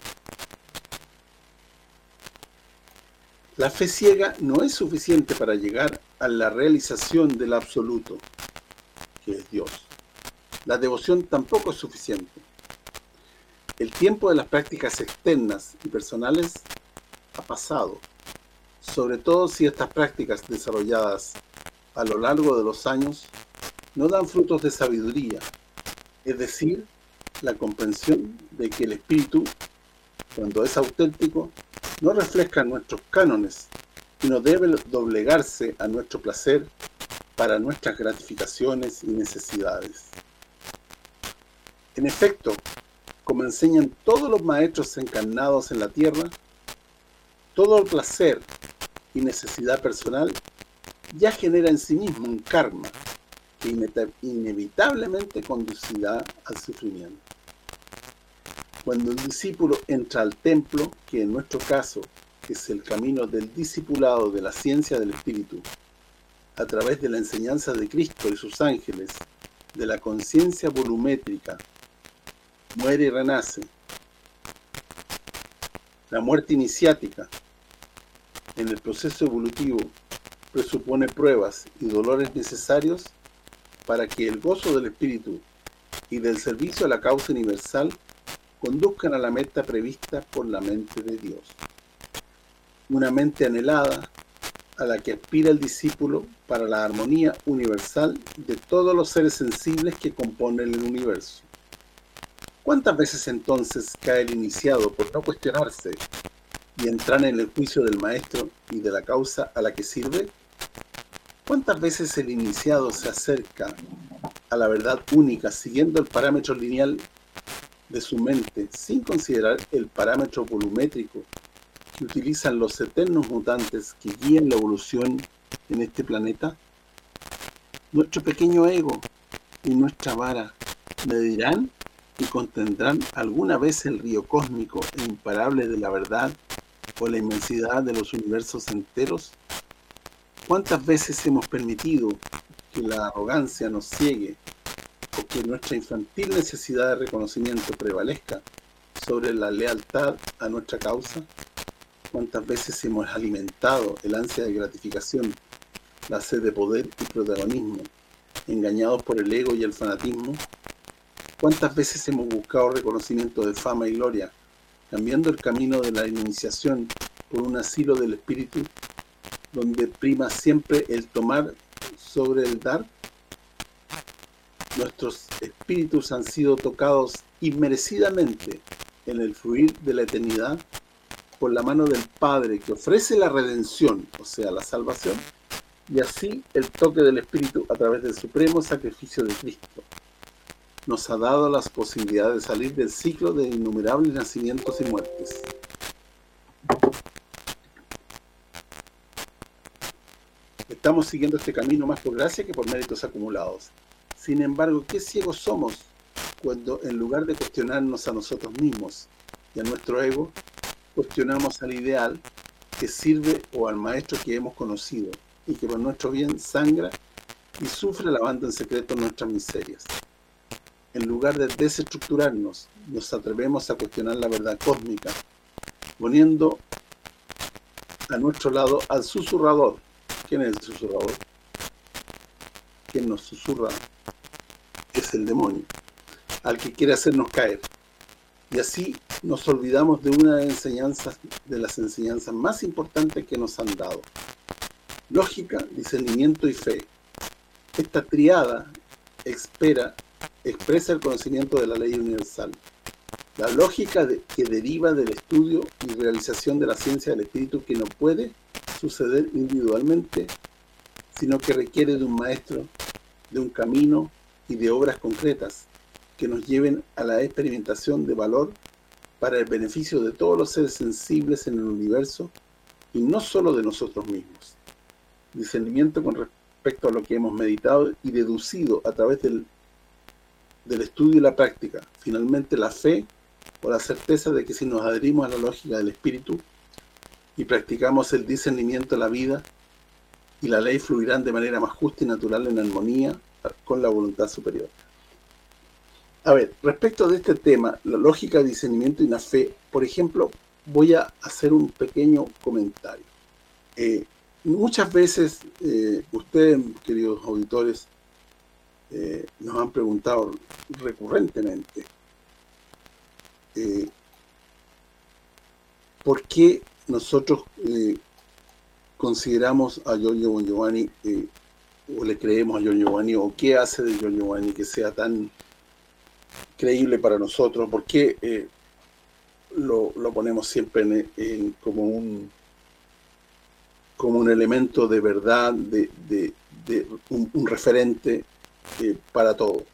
La fe ciega no es suficiente para llegar a la realización del absoluto, que es Dios. La devoción tampoco es suficiente. El tiempo de las prácticas externas y personales ha pasado, sobre todo si estas prácticas desarrolladas a lo largo de los años no dan frutos de sabiduría, es decir, la comprensión de que el espíritu, cuando es auténtico, no refleja nuestros cánones y no debe doblegarse a nuestro placer para nuestras gratificaciones y necesidades. En efecto, como enseñan todos los maestros encarnados en la tierra, todo el placer y necesidad personal ya genera en sí mismo un karma que inevitablemente conducirá al sufrimiento. Cuando el discípulo entra al templo, que en nuestro caso es el camino del discipulado de la ciencia del Espíritu, a través de la enseñanza de Cristo y sus ángeles, de la conciencia volumétrica, muere y renace. La muerte iniciática, en el proceso evolutivo, presupone pruebas y dolores necesarios para que el gozo del Espíritu y del servicio a la causa universal conduzcan a la meta prevista por la mente de Dios. Una mente anhelada a la que aspira el discípulo para la armonía universal de todos los seres sensibles que componen el universo. ¿Cuántas veces entonces cae el iniciado por no cuestionarse y entrar en el juicio del maestro y de la causa a la que sirve? ¿Cuántas veces el iniciado se acerca a la verdad única siguiendo el parámetro lineal de su mente sin considerar el parámetro volumétrico que utilizan los eternos mutantes que guían la evolución en este planeta? Nuestro pequeño ego y nuestra vara medirán y contendrán alguna vez el río cósmico e imparable de la verdad o la inmensidad de los universos enteros ¿Cuántas veces hemos permitido que la arrogancia nos ciegue o que nuestra infantil necesidad de reconocimiento prevalezca sobre la lealtad a nuestra causa? ¿Cuántas veces hemos alimentado el ansia de gratificación, la sed de poder y protagonismo, engañados por el ego y el fanatismo? ¿Cuántas veces hemos buscado reconocimiento de fama y gloria, cambiando el camino de la iniciación por un asilo del espíritu donde prima siempre el tomar sobre el dar. Nuestros espíritus han sido tocados inmerecidamente en el fluir de la eternidad por la mano del Padre que ofrece la redención, o sea, la salvación, y así el toque del Espíritu a través del supremo sacrificio de Cristo. Nos ha dado las posibilidades de salir del ciclo de innumerables nacimientos y muertes. Estamos siguiendo este camino más por gracia que por méritos acumulados. Sin embargo, qué ciegos somos cuando en lugar de cuestionarnos a nosotros mismos y a nuestro ego, cuestionamos al ideal que sirve o al maestro que hemos conocido y que por nuestro bien sangra y sufre lavando en secreto nuestras miserias. En lugar de desestructurarnos, nos atrevemos a cuestionar la verdad cósmica, poniendo a nuestro lado al susurrador. ¿Quién es el susurrador? Quien nos susurra es el demonio, al que quiere hacernos caer. Y así nos olvidamos de una de, enseñanzas, de las enseñanzas más importantes que nos han dado. Lógica, discernimiento y fe. Esta triada espera, expresa el conocimiento de la ley universal. La lógica que deriva del estudio y realización de la ciencia del espíritu que no puede suceder individualmente, sino que requiere de un maestro, de un camino y de obras concretas que nos lleven a la experimentación de valor para el beneficio de todos los seres sensibles en el universo y no solo de nosotros mismos. Discernimiento con respecto a lo que hemos meditado y deducido a través del, del estudio y la práctica. Finalmente la fe o la certeza de que si nos adherimos a la lógica del espíritu y practicamos el discernimiento de la vida y la ley fluirán de manera más justa y natural en armonía con la voluntad superior. A ver, respecto de este tema, la lógica, discernimiento y la fe, por ejemplo, voy a hacer un pequeño comentario. Eh, muchas veces, eh, ustedes, queridos auditores, eh, nos han preguntado recurrentemente por qué nosotros consideramos a Giorgio Giovanni o le creemos a Giorgio Giovanni o qué hace de Giorgio Giovanni que sea tan creíble para nosotros, por qué eh, lo, ponemos siempre en, como un como un elemento de verdad, de, un, referente eh, para todo.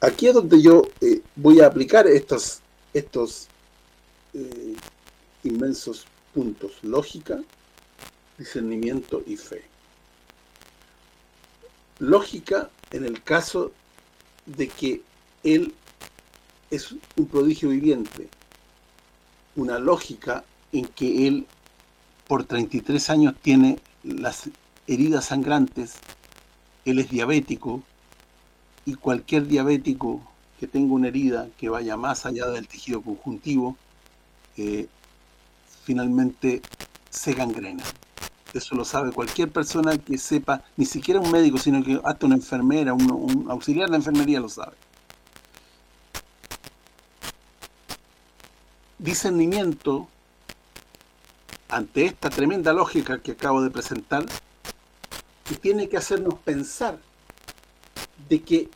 Aquí es donde yo eh, voy a aplicar estos, estos inmensos puntos, lógica, discernimiento y fe. Lógica en el caso de que él es un prodigio viviente, una lógica en que él por 33 años tiene las heridas sangrantes, él es diabético y cualquier diabético que tenga una herida que vaya más allá del tejido conjuntivo, eh, finalmente se gangrena. Eso lo sabe cualquier persona que sepa, ni siquiera un médico, sino que hasta una enfermera, un, auxiliar de enfermería lo sabe. Discernimiento ante esta tremenda lógica que acabo de presentar, que tiene que hacernos pensar de que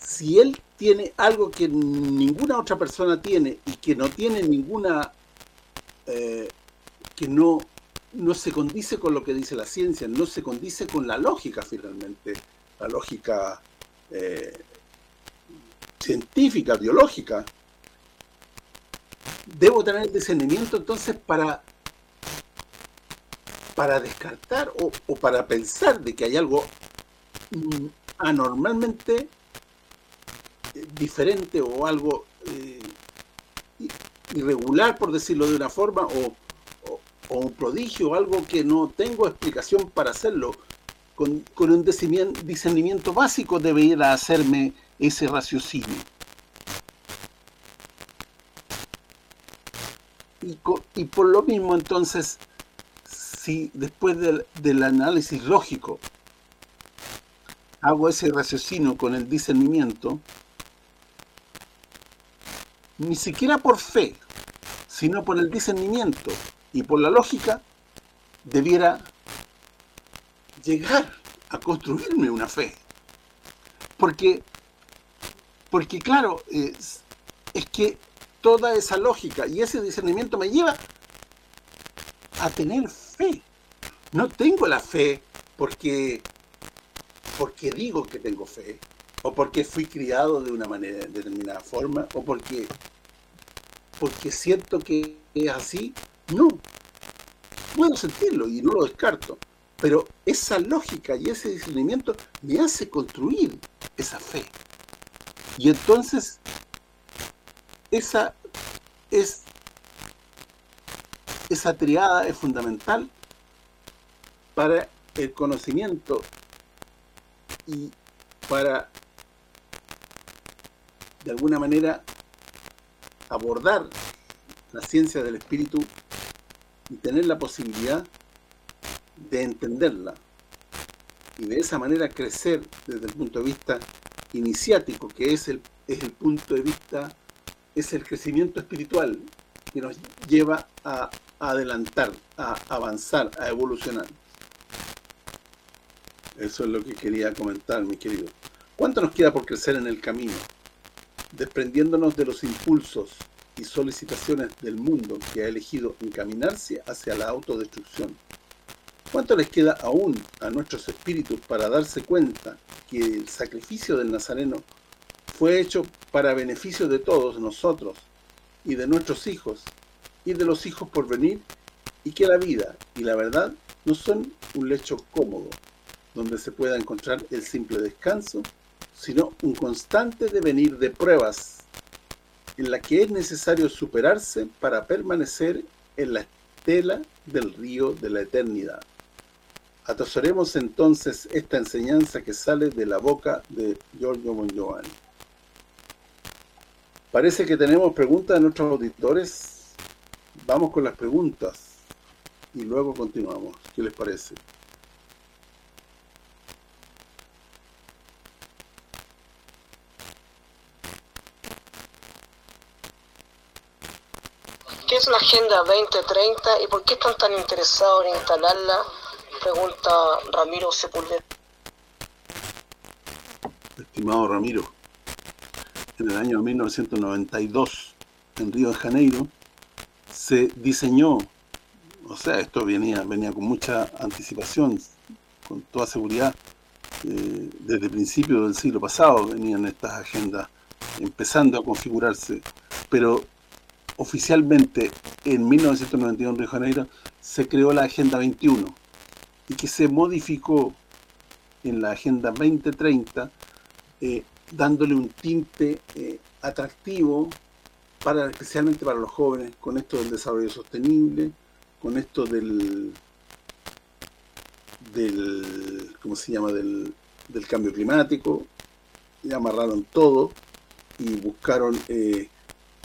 si él tiene algo que ninguna otra persona tiene y que no tiene ninguna eh, que no no se condice con lo que dice la ciencia, no se condice con la lógica finalmente, la lógica eh, científica, biológica. Debo tener el discernimiento entonces para para descartar o, para pensar de que hay algo mm, anormalmente eh, diferente o algo eh, irregular, por decirlo de una forma, o o un prodigio, algo que no tengo explicación para hacerlo. Con, un discernimiento básico debería hacerme ese raciocinio. Y, por lo mismo, entonces, si después del, análisis lógico hago ese raciocinio con el discernimiento, ni siquiera por fe, sino por el discernimiento, y por la lógica debiera llegar a construirme una fe. Porque, porque claro, es, es que toda esa lógica y ese discernimiento me lleva a tener fe. No tengo la fe porque porque digo que tengo fe, o porque fui criado de una manera de determinada forma, o porque porque siento que es así, no, puedo sentirlo y no lo descarto, pero esa lógica y ese discernimiento me hace construir esa fe. Y entonces, esa es esa triada es fundamental para el conocimiento y para de alguna manera abordar la ciencia del espíritu y tener la posibilidad de entenderla y de esa manera crecer desde el punto de vista iniciático, que es el, es el punto de vista, es el crecimiento espiritual que nos lleva a, adelantar, a avanzar, a evolucionar. Eso es lo que quería comentar, mi querido. ¿Cuánto nos queda por crecer en el camino? Desprendiéndonos de los impulsos y solicitaciones del mundo que ha elegido encaminarse hacia la autodestrucción. ¿Cuánto les queda aún a nuestros espíritus para darse cuenta que el sacrificio del Nazareno fue hecho para beneficio de todos nosotros y de nuestros hijos y de los hijos por venir y que la vida y la verdad no son un lecho cómodo donde se pueda encontrar el simple descanso, sino un constante devenir de pruebas en la que es necesario superarse para permanecer en la estela del río de la eternidad. Atesoremos entonces esta enseñanza que sale de la boca de Giorgio Mongiovanni. Parece que tenemos preguntas de nuestros auditores. Vamos con las preguntas y luego continuamos. ¿Qué les parece? ¿Qué es la Agenda 2030 y por qué están tan interesados en instalarla Pregunta Ramiro Sepúlveda. Estimado Ramiro, en el año 1992, en Río de Janeiro, se diseñó, o sea, esto venía venía con mucha anticipación, con toda seguridad, eh, desde principios del siglo pasado venían estas agendas empezando a configurarse, pero oficialmente en 1991 en Río Janeiro se creó la Agenda 21, y que se modificó en la Agenda 2030 eh, dándole un tinte eh, atractivo para especialmente para los jóvenes con esto del desarrollo sostenible, con esto del del ¿cómo se llama? del, del cambio climático, amarraron todo y buscaron eh,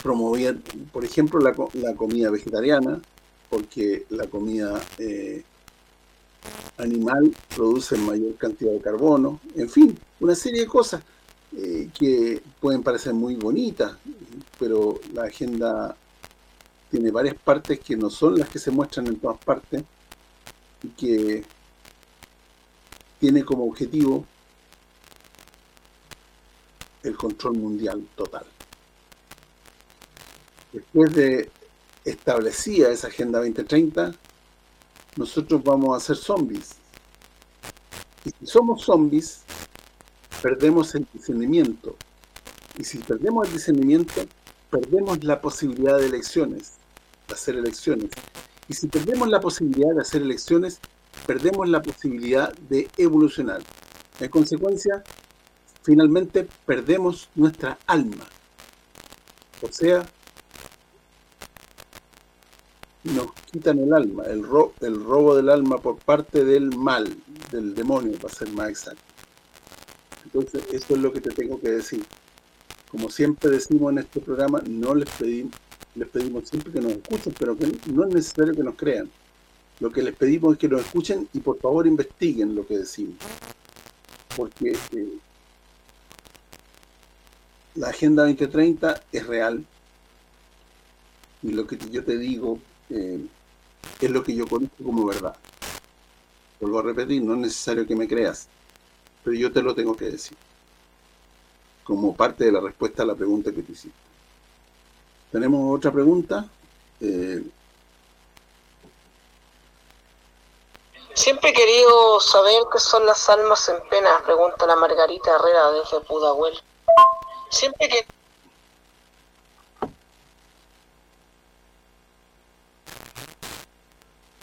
promover, por ejemplo, la, la comida vegetariana, porque la comida eh, animal produce mayor cantidad de carbono, en fin, una serie de cosas eh, que pueden parecer muy bonitas, pero la agenda tiene varias partes que no son las que se muestran en todas partes y que tiene como objetivo el control mundial total. Después de establecida esa Agenda 2030, nosotros vamos a ser zombies. Y si somos zombies, perdemos el discernimiento. Y si perdemos el discernimiento, perdemos la posibilidad de elecciones, de hacer elecciones. Y si perdemos la posibilidad de hacer elecciones, perdemos la posibilidad de evolucionar. En consecuencia, finalmente perdemos nuestra alma. O sea, nos quitan el alma, el, el robo del alma por parte del mal, del demonio, para ser más exacto. Entonces, eso es lo que te tengo que decir. Como siempre decimos en este programa, no les pedimos, les pedimos siempre que nos escuchen, pero que no es necesario que nos crean. Lo que les pedimos es que nos escuchen y por favor investiguen lo que decimos. Porque eh, la Agenda 2030 es real. Y lo que yo te digo eh, es lo que yo conozco como verdad. Vuelvo a repetir, no es necesario que me creas, pero yo te lo tengo que decir. Como parte de la respuesta a la pregunta que te hiciste. ¿Tenemos otra pregunta? Eh, Siempre he querido saber qué son las almas en pena, pregunta la Margarita Herrera desde Pudahuel. Siempre que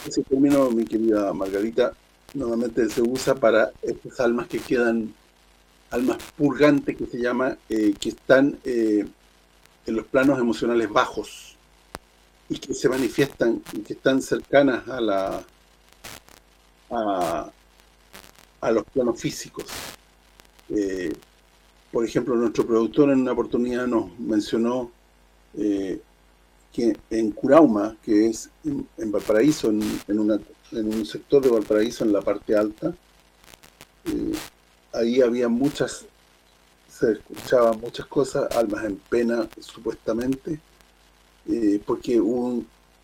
Ese término, mi querida Margarita, normalmente se usa para estas almas que quedan, almas purgantes que se llama, eh, que están eh, en los planos emocionales bajos y que se manifiestan y que están cercanas a la a, a los planos físicos. Eh, por ejemplo, nuestro productor en una oportunidad nos mencionó que en Curauma, que es en, Valparaíso, en, un sector de Valparaíso en la parte alta, ahí había muchas, se escuchaban muchas cosas, almas en pena supuestamente, eh, porque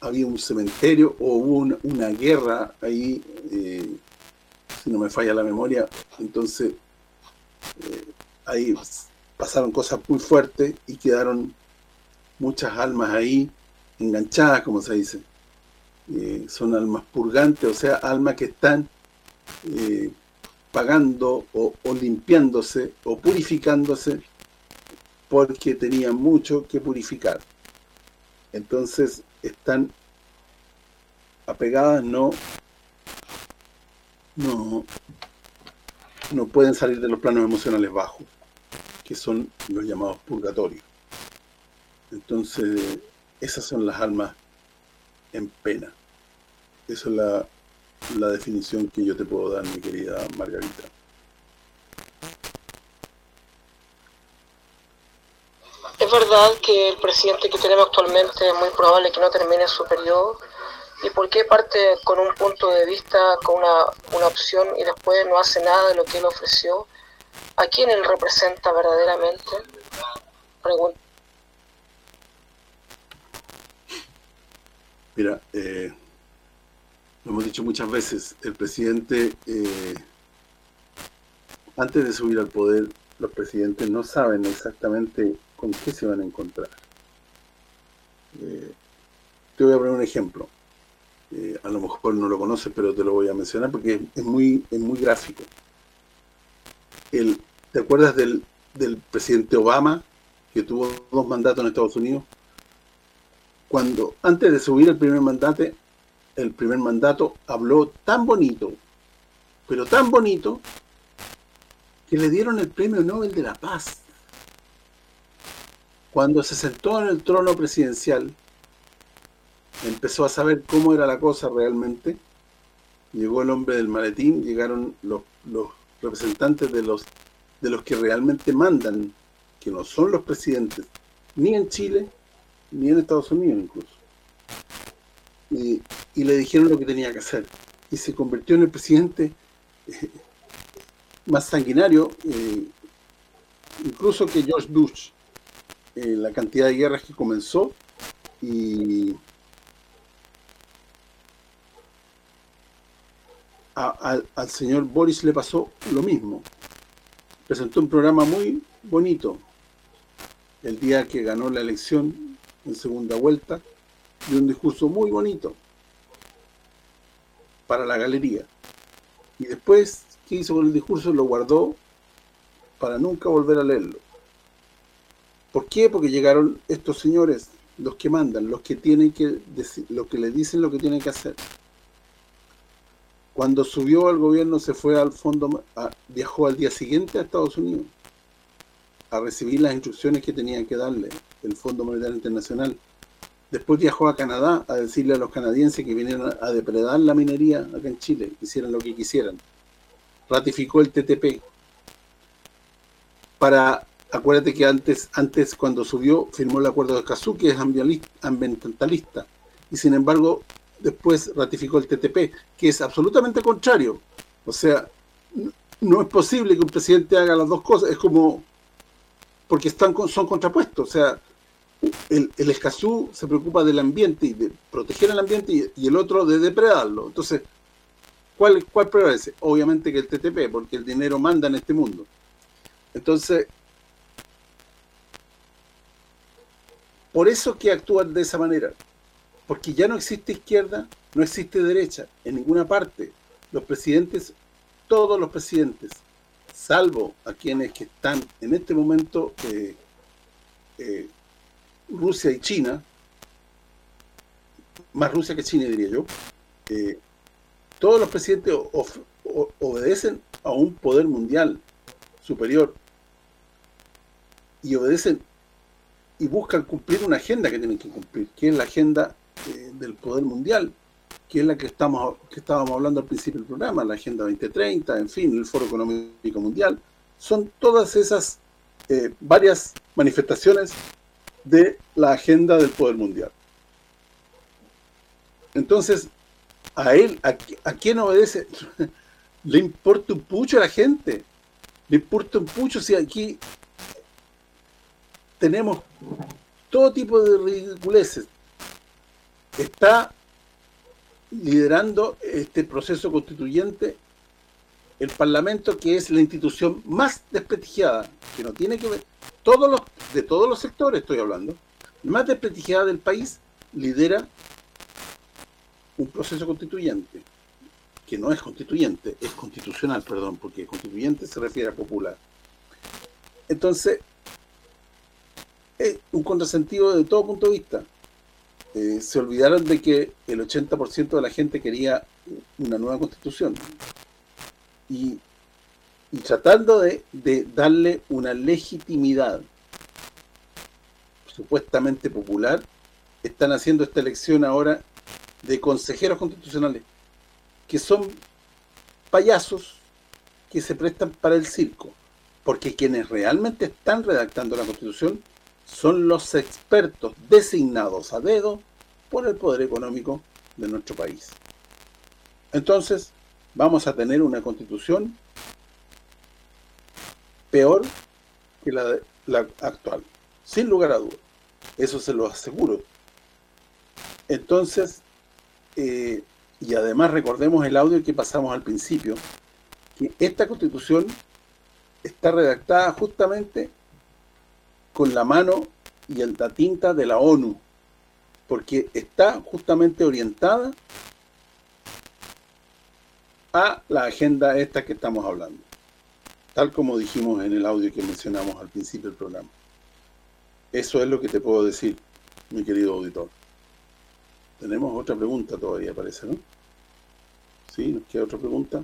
había un cementerio o hubo una, guerra ahí, si no me falla la memoria, entonces ahí pasaron cosas muy fuertes y quedaron muchas almas ahí enganchadas, como se dice. Eh, son almas purgantes, o sea, almas que están eh, pagando o, limpiándose o purificándose porque tenían mucho que purificar. Entonces están apegadas, no no no pueden salir de los planos emocionales bajos, que son los llamados purgatorios. Entonces, esas son las almas en pena. Esa es la, la definición que yo te puedo dar, mi querida Margarita. Es verdad que el presidente que tenemos actualmente es muy probable que no termine su periodo. ¿Y por qué parte con un punto de vista, con una, una opción y después no hace nada de lo que él ofreció? ¿A quién él representa verdaderamente? Pregunta. Mira, eh, lo hemos dicho muchas veces, el presidente, eh, antes de subir al poder, los presidentes no saben exactamente con qué se van a encontrar. Eh, te voy a poner un ejemplo. a lo mejor no lo conoces, pero te lo voy a mencionar porque es muy es muy gráfico. ¿Te acuerdas del, del presidente Obama, que tuvo dos mandatos en Estados Unidos? cuando antes de subir el primer mandato, el primer mandato habló tan bonito, pero tan bonito, que le dieron el premio Nobel de la Paz. Cuando se sentó en el trono presidencial, empezó a saber cómo era la cosa realmente, llegó el hombre del maletín, llegaron los, representantes de los de los que realmente mandan, que no son los presidentes, ni en Chile, ni en Estados Unidos incluso. Y, le dijeron lo que tenía que hacer. Y se convirtió en el presidente eh, más sanguinario, eh, incluso que George Bush. Eh, la cantidad de guerras que comenzó y al señor Boris le pasó lo mismo. Presentó un programa muy bonito el día que ganó la elección en segunda vuelta y un discurso muy bonito para la galería. Y después, ¿qué hizo con el discurso? Lo guardó para nunca volver a leerlo. ¿Por qué? Porque llegaron estos señores, los que mandan, los que tienen que decir, los que le dicen lo que tienen que hacer. Cuando subió al gobierno se fue al fondo, viajó al día siguiente a Estados Unidos a recibir las instrucciones que tenían que darle el Fondo Monetario Internacional. Después viajó a Canadá a decirle a los canadienses que vinieran a depredar la minería acá en Chile, hicieran lo que quisieran. Ratificó el TTP. Para, acuérdate que antes antes cuando subió, firmó el acuerdo de Escazú, que es ambientalista, y sin embargo, después ratificó el TTP, que es absolutamente contrario. O sea, no es posible que un presidente haga las dos cosas, es como porque están son contrapuestos, o sea, el, el Escazú se preocupa del ambiente y de proteger el ambiente y, el otro de depredarlo. Entonces, ¿cuál, cuál prevalece? Obviamente que el TTP, porque el dinero manda en este mundo. Entonces, por eso que actúan de esa manera, porque ya no existe izquierda, no existe derecha, en ninguna parte. Los presidentes, todos los presidentes, salvo a quienes que están en este momento eh, eh, Rusia y China, más Rusia que China diría yo, eh, todos los presidentes obedecen a un poder mundial superior y obedecen y buscan cumplir una agenda que tienen que cumplir, que es la agenda eh, del poder mundial, que es la que estamos que estábamos hablando al principio del programa, la Agenda 2030, en fin, el Foro Económico Mundial, son todas esas eh, varias manifestaciones de la agenda del poder mundial. Entonces, a él, ¿a, quién obedece? (laughs) Le importa un pucho a la gente. Le importa un pucho si aquí tenemos todo tipo de ridiculeces. Está liderando este proceso constituyente el Parlamento, que es la institución más desprestigiada, que no tiene que ver, todos los de todos los sectores estoy hablando, más desprestigiada del país, lidera un proceso constituyente, que no es constituyente, es constitucional, perdón, porque constituyente se refiere a popular. Entonces, es un contrasentido de todo punto de vista. Eh, se olvidaron de que el 80% de la gente quería una nueva constitución. Y, tratando de, de darle una legitimidad supuestamente popular, están haciendo esta elección ahora de consejeros constitucionales, que son payasos que se prestan para el circo, porque quienes realmente están redactando la Constitución son los expertos designados a dedo por el poder económico de nuestro país. Entonces, vamos a tener una constitución peor que la, la actual, sin lugar a dudas. Eso se lo aseguro. Entonces, eh, y además recordemos el audio que pasamos al principio, que esta constitución está redactada justamente con la mano y la tinta de la ONU, porque está justamente orientada a la agenda esta que estamos hablando, tal como dijimos en el audio que mencionamos al principio del programa. Eso es lo que te puedo decir, mi querido auditor. Tenemos otra pregunta todavía, parece, ¿no? ¿Sí? ¿Nos queda otra pregunta?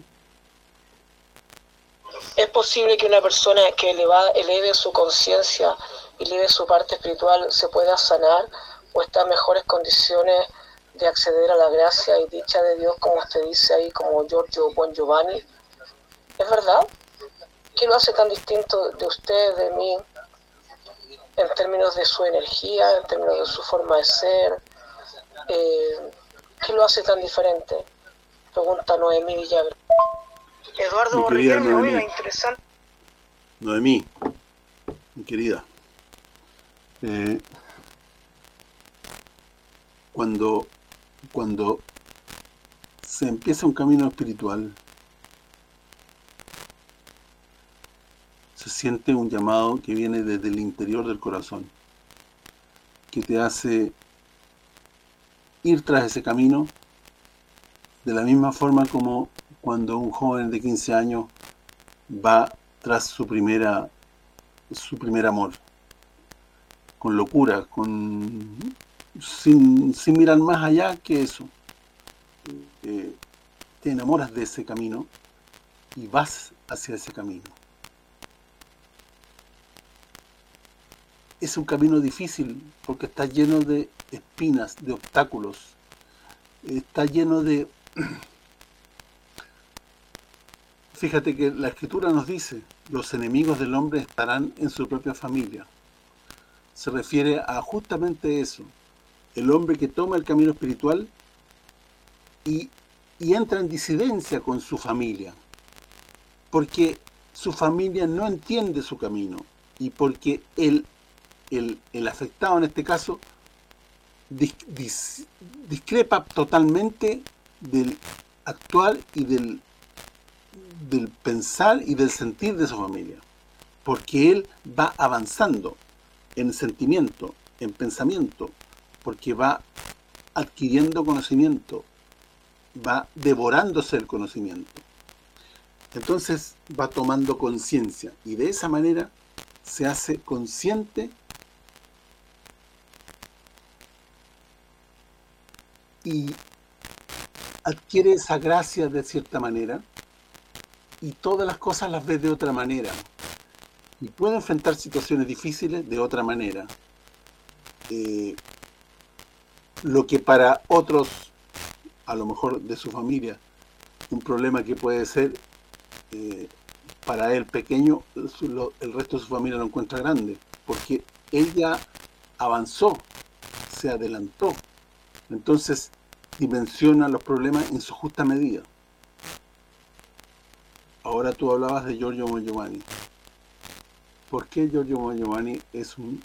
¿Es posible que una persona que eleva, eleve su conciencia eleve su parte espiritual se pueda sanar o está en mejores condiciones de acceder a la gracia y dicha de Dios, como usted dice ahí, como Giorgio Bon Giovanni? ¿Es verdad? ¿Qué lo hace tan distinto de usted, de mí, en términos de su energía, en términos de su forma de ser, eh, ¿qué lo hace tan diferente? Pregunta Noemí Villagra. Eduardo Borrell, Noemí. interesante. Noemí, mi querida. Eh, cuando cuando se empieza un camino espiritual, se siente un llamado que viene desde el interior del corazón, que te hace ir tras ese camino de la misma forma como cuando un joven de 15 años va tras su primera su primer amor con locura, con sin, mirar más allá que eso. Eh, te enamoras de ese camino y vas hacia ese camino. Es un camino difícil porque está lleno de espinas, de obstáculos. Está lleno de... (clears throat) Fíjate que la Escritura nos dice, los enemigos del hombre estarán en su propia familia. Se refiere a justamente eso. El hombre que toma el camino espiritual y, entra en disidencia con su familia. Porque su familia no entiende su camino y porque el, afectado en este caso discrepa totalmente del actual y del, del pensar y del sentir de su familia. Porque él va avanzando en sentimiento, en pensamiento, porque va adquiriendo conocimiento, va devorándose el conocimiento. Entonces va tomando conciencia y de esa manera se hace consciente y adquiere esa gracia de cierta manera y todas las cosas las ve de otra manera y puede enfrentar situaciones difíciles de otra manera eh, lo que para otros a lo mejor de su familia un problema que puede ser eh, para él pequeño, el resto de su familia lo encuentra grande, porque ella avanzó, se adelantó. Entonces, dimensiona los problemas en su justa medida. Ahora tú hablabas de Giorgio Giovanni. ¿Por qué Giorgio Giovanni es un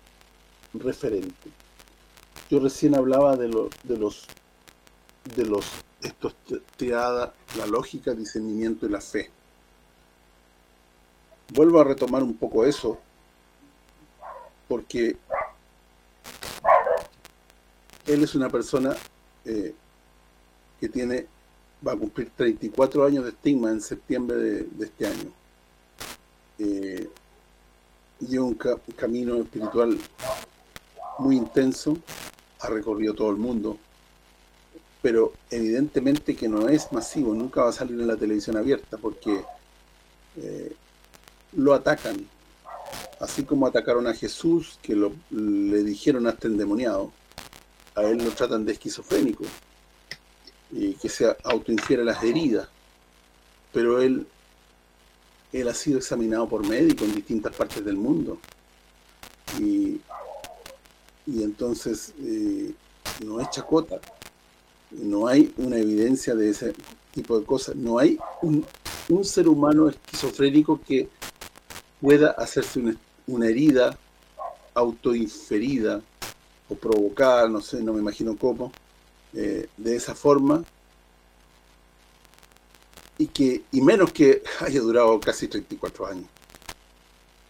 referente? Yo recién hablaba de, de los de los estos triada la lógica, el discernimiento y la fe. Vuelvo a retomar un poco eso, porque él es una persona eh, que tiene va a cumplir 34 años de estigma en septiembre de, este año. Eh, lleva un, camino espiritual muy intenso, ha recorrido todo el mundo, pero evidentemente que no es masivo, nunca va a salir en la televisión abierta porque eh, lo atacan, así como atacaron a Jesús, que le dijeron hasta endemoniado, a él lo tratan de esquizofrénico, y que se autoinfiere las heridas, pero él él ha sido examinado por médicos en distintas partes del mundo, y, y entonces eh, no es chacota, no hay una evidencia de ese tipo de cosas, no hay un, un ser humano esquizofrénico que pueda hacerse una, una herida autoinferida o provocada, no sé, no me imagino cómo, eh, de esa forma y que y menos que (laughs) haya durado casi 34 años.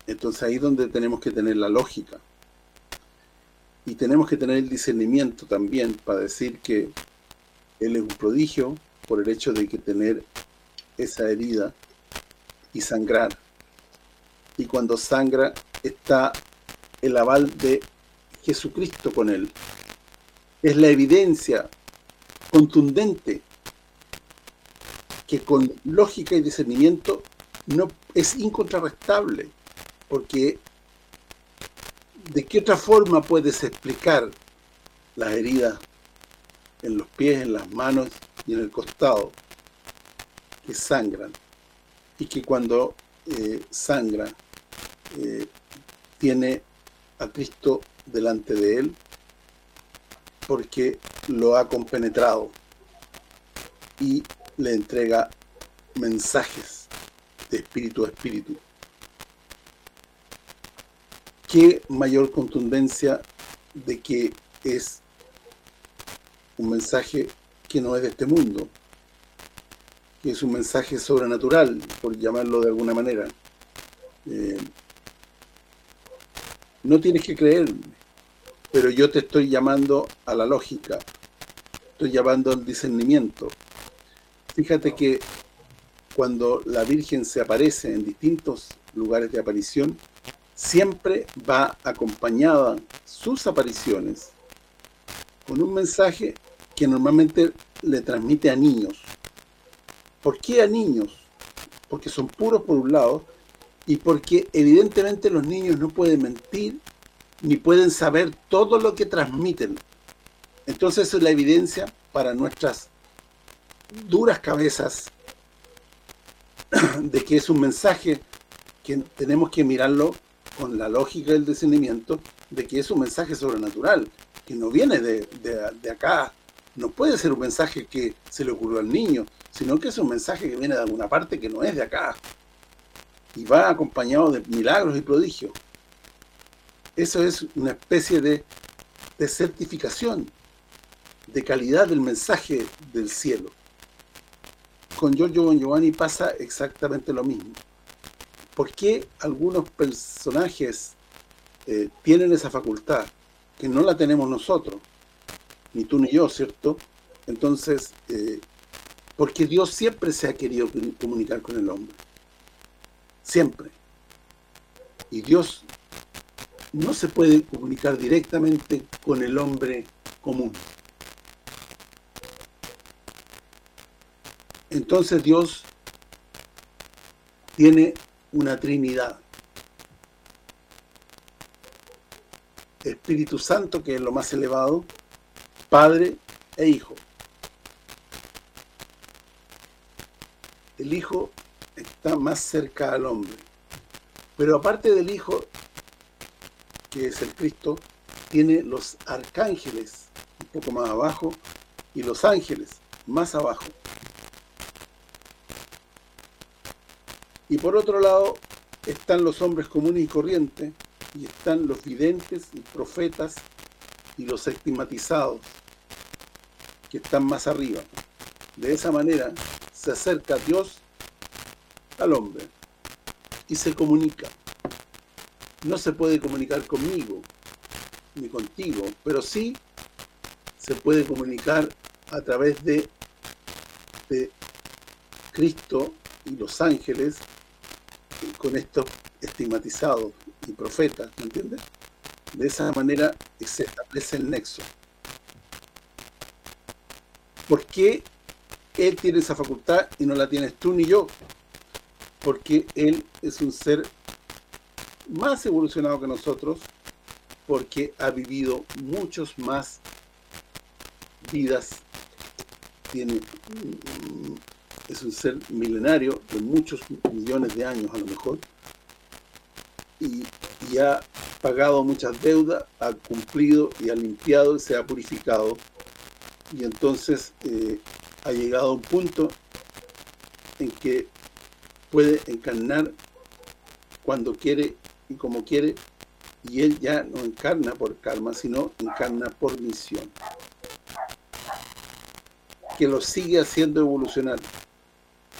Entonces ahí es donde tenemos que tener la lógica. Y tenemos que tener el discernimiento también para decir que él es un prodigio por el hecho de que tener esa herida y sangrar. Y cuando sangra está el aval de Jesucristo con él. Es la evidencia contundente que con lógica y discernimiento no es incontrarrestable, porque ¿de qué otra forma puedes explicar las heridas en los pies, en las manos y en el costado que sangran y que cuando eh, sangra eh, tiene a Cristo delante de él porque lo ha compenetrado y le entrega mensajes de espíritu a espíritu. ¿Qué mayor contundencia de que es un mensaje que no es de este mundo? Que es un mensaje sobrenatural, por llamarlo de alguna manera. Eh, no tienes que creer, pero yo te estoy llamando a la lógica, estoy llamando al discernimiento. Fíjate que cuando la Virgen se aparece en distintos lugares de aparición, siempre va acompañada sus apariciones con un mensaje que normalmente le transmite a niños. ¿Por qué a niños? Porque son puros por un lado y porque evidentemente los niños no pueden mentir ni pueden saber todo lo que transmiten. Entonces es la evidencia para nuestras duras cabezas (clears throat) de que es un mensaje que tenemos que mirarlo con la lógica del discernimiento de que es un mensaje sobrenatural, que no viene de, de, acá, no puede ser un mensaje que se le ocurrió al niño, sino que es un mensaje que viene de alguna parte que no es de acá y va acompañado de milagros y prodigios. Eso es una especie de, certificación de calidad del mensaje del cielo. Con Giorgio Giovanni pasa exactamente lo mismo. ¿Por qué algunos personajes eh, tienen esa facultad que no la tenemos nosotros? Ni tú ni yo, ¿cierto? Entonces, eh, porque Dios siempre se ha querido comunicar con el hombre siempre. Y Dios no se puede comunicar directamente con el hombre común. Entonces Dios tiene una trinidad. Espíritu Santo, que es lo más elevado, Padre e Hijo. El Hijo está más cerca al hombre. Pero aparte del Hijo, que es el Cristo, tiene los arcángeles un poco más abajo y los ángeles más abajo. Y por otro lado están los hombres comunes y corrientes y están los videntes y profetas y los estigmatizados que están más arriba. De esa manera se acerca Dios al hombre y se comunica. No se puede comunicar conmigo ni contigo, pero sí se puede comunicar a través de, de Cristo y los ángeles con estos estigmatizados y profetas, ¿me entiendes? De esa manera se establece el nexo. ¿Por qué él tiene esa facultad y no la tienes tú ni yo? Porque él es un ser más evolucionado que nosotros, porque ha vivido muchos más vidas, tiene mm, es un ser milenario de muchos millones de años a lo mejor, y, ha pagado muchas deudas, ha cumplido y ha limpiado y se ha purificado, y entonces eh, ha llegado a un punto en que puede encarnar cuando quiere y como quiere, y él ya no encarna por karma, sino encarna por misión. Que lo sigue haciendo evolucionar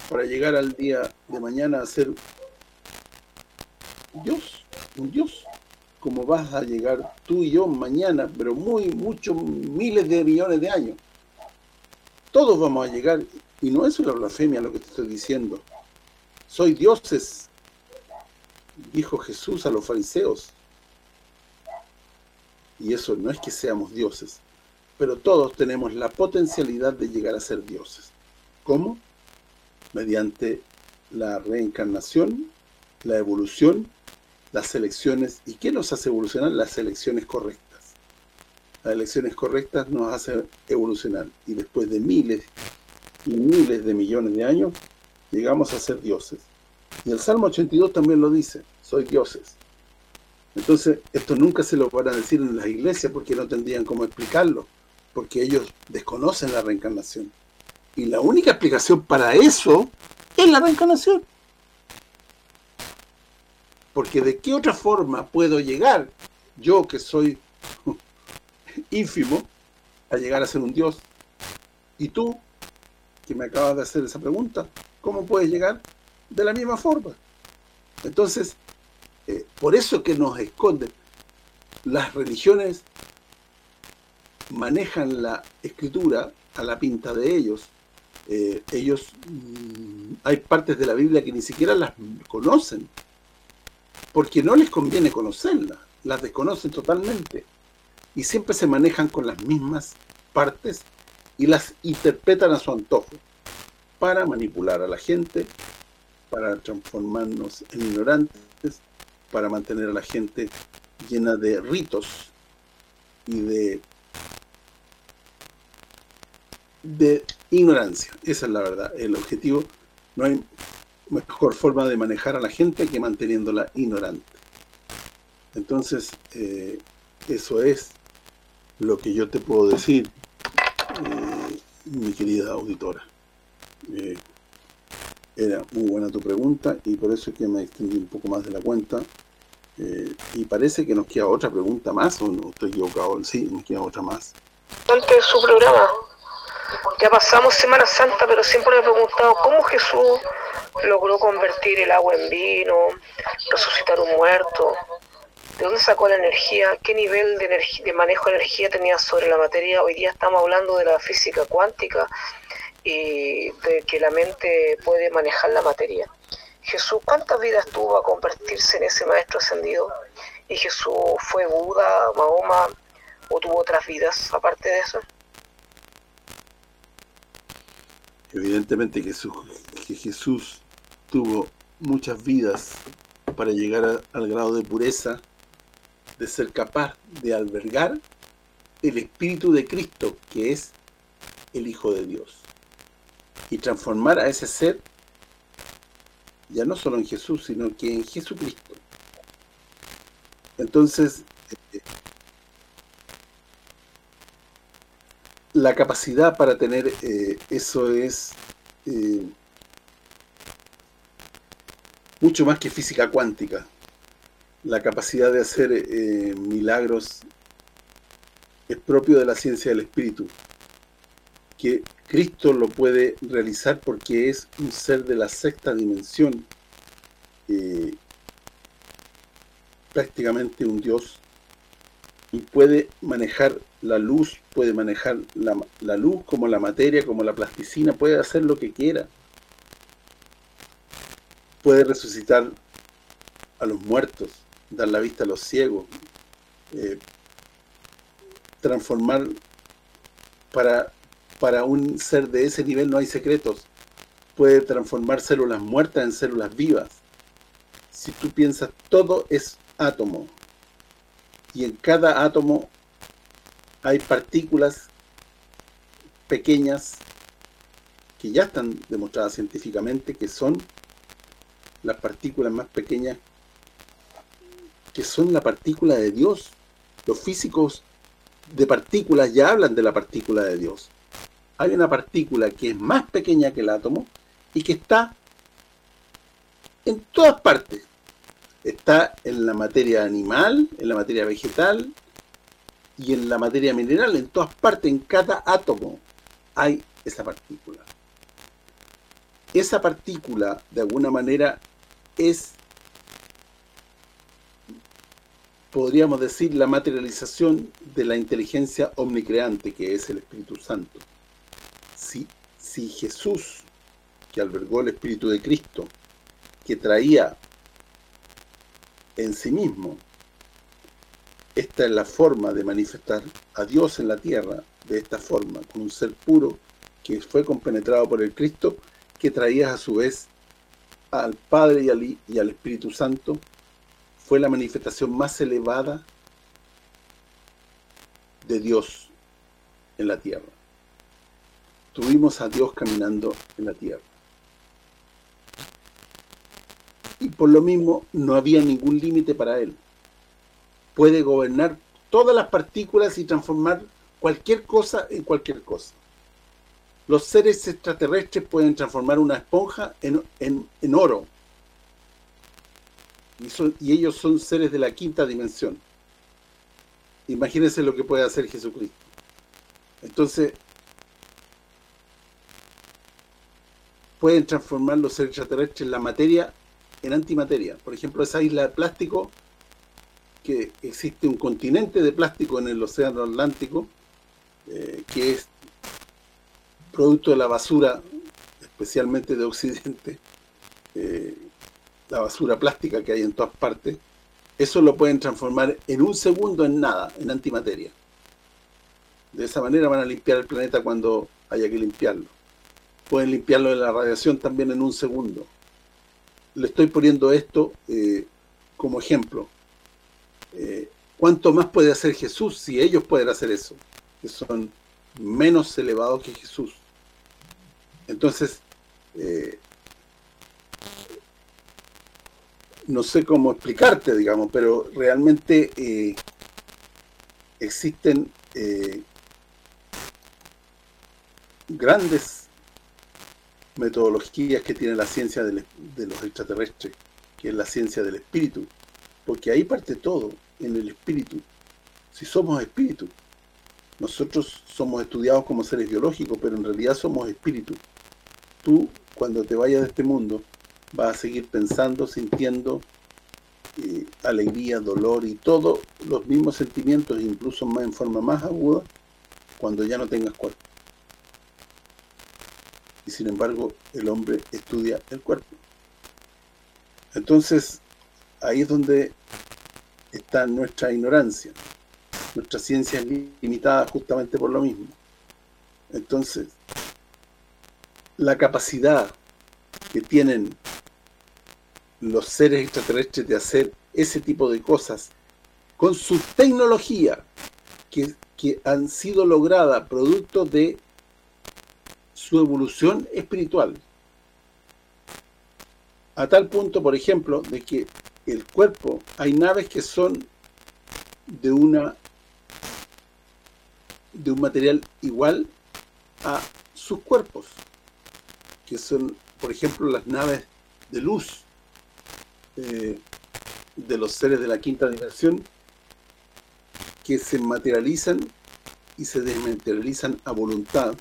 para llegar al día de mañana a ser Dios, un Dios, como vas a llegar tú y yo mañana, pero muy, muchos, miles de millones de años. Todos vamos a llegar, y no es una blasfemia lo que te estoy diciendo. Soy dioses, dijo Jesús a los fariseos. Y eso no es que seamos dioses, pero todos tenemos la potencialidad de llegar a ser dioses. ¿Cómo? Mediante la reencarnación, la evolución, las elecciones. ¿Y qué nos hace evolucionar? Las elecciones correctas. Las elecciones correctas nos hacen evolucionar. Y después de miles y miles de millones de años, llegamos a ser dioses. Y el Salmo 82 también lo dice, soy dioses. Entonces, esto nunca se lo van a decir en las iglesias porque no tendrían cómo explicarlo, porque ellos desconocen la reencarnación. Y la única explicación para eso es la reencarnación. Porque de qué otra forma puedo llegar, yo que soy (laughs) ínfimo, a llegar a ser un Dios? Y tú, que me acabas de hacer esa pregunta, ¿cómo puedes llegar? De la misma forma. Entonces, eh, por eso que nos esconden. Las religiones manejan la escritura a la pinta de ellos. Eh, ellos, mm, hay partes de la Biblia que ni siquiera las conocen, porque no les conviene conocerlas, las desconocen totalmente. Y siempre se manejan con las mismas partes y las interpretan a su antojo para manipular a la gente para transformarnos en ignorantes, para mantener a la gente llena de ritos y de ignorancia. Esa es la verdad. El objetivo, no hay mejor forma de manejar a la gente que manteniéndola ignorante. Entonces, eh, eso es lo que yo te puedo decir, eh, mi querida auditora. Eh, era muy buena tu pregunta y por eso es que me extendí un poco más de la cuenta. Eh, y parece que nos queda otra pregunta más, o no estoy equivocado, sí, nos queda otra más. Antes de su programa, ya pasamos Semana Santa, pero siempre me he preguntado cómo Jesús logró convertir el agua en vino, resucitar un muerto, ¿de dónde sacó la energía? ¿Qué nivel de, de manejo de energía tenía sobre la materia? Hoy día estamos hablando de la física cuántica, y de que la mente puede manejar la materia. Jesús, ¿cuántas vidas tuvo a convertirse en ese maestro ascendido? ¿Y Jesús fue Buda, Mahoma, o tuvo otras vidas aparte de eso? Evidentemente Jesús, que Jesús tuvo muchas vidas para llegar al grado de pureza, de ser capaz de albergar el Espíritu de Cristo, que es el Hijo de Dios y transformar a ese ser ya no solo en Jesús, sino que en Jesucristo. Entonces, eh, la capacidad para tener eh, eso es eh, mucho más que física cuántica. La capacidad de hacer milagros es propio de la ciencia del espíritu, que Cristo lo puede realizar porque es un ser de la sexta dimensión, prácticamente un Dios, y puede manejar la luz, puede manejar la, la, luz como la materia, como la plasticina, puede hacer lo que quiera. Puede resucitar a los muertos, dar la vista a los ciegos, eh, transformar para para un ser de ese nivel no hay secretos. Puede transformar células muertas en células vivas. Si tú piensas, todo es átomo. Y en cada átomo hay partículas pequeñas que ya están demostradas científicamente que son las partículas más pequeñas que son la partícula de Dios. Los físicos de partículas ya hablan de la partícula de Dios hay una partícula que es más pequeña que el átomo y que está en todas partes. Está en la materia animal, en la materia vegetal y en la materia mineral, en todas partes, en cada átomo hay esa partícula. Esa partícula, de alguna manera, es, podríamos decir, la materialización de la inteligencia omnicreante que es el Espíritu Santo si, Jesús, que albergó el Espíritu de Cristo, que traía en sí mismo, esta es la forma de manifestar a Dios en la tierra, de esta forma, con un ser puro que fue compenetrado por el Cristo, que traía a su vez al Padre y al, y al Espíritu Santo, fue la manifestación más elevada de Dios en la tierra tuvimos a Dios caminando en la tierra. Y por lo mismo no había ningún límite para Él. Puede gobernar todas las partículas y transformar cualquier cosa en cualquier cosa. Los seres extraterrestres pueden transformar una esponja en, en, oro. Y, y ellos son seres de la quinta dimensión. Imagínense lo que puede hacer Jesucristo. Entonces, pueden transformar los extraterrestres la materia en antimateria. Por ejemplo, esa isla de plástico, que existe un continente de plástico en el océano Atlántico, eh, que es producto de la basura, especialmente de Occidente, eh, la basura plástica que hay en todas partes, eso lo pueden transformar en un segundo en nada, en antimateria. De esa manera van a limpiar el planeta cuando haya que limpiarlo pueden limpiarlo de la radiación también en un segundo. Le estoy poniendo esto eh, como ejemplo. Eh, ¿Cuánto más puede hacer Jesús si ellos pueden hacer eso? Que son menos elevados que Jesús. Entonces, eh, no sé cómo explicarte, digamos, pero realmente existen grandes metodologías que tiene la ciencia de, los extraterrestres, que es la ciencia del espíritu, porque ahí parte todo, en el espíritu. Si somos espíritu, nosotros somos estudiados como seres biológicos, pero en realidad somos espíritu. Tú, cuando te vayas de este mundo, vas a seguir pensando, sintiendo eh, alegría, dolor y todos los mismos sentimientos, incluso más en forma más aguda, cuando ya no tengas cuerpo y sin embargo el hombre estudia el cuerpo. Entonces, ahí es donde está nuestra ignorancia. Nuestra ciencia es limitada justamente por lo mismo. Entonces, la capacidad que tienen los seres extraterrestres de hacer ese tipo de cosas con su tecnología que, que han sido logradas producto de su evolución espiritual. A tal punto, por ejemplo, de que el cuerpo, hay naves que son de una de un material igual a sus cuerpos, que son, por ejemplo, las naves de luz eh, de los seres de la quinta dimensión, que se materializan y se desmaterializan a voluntad.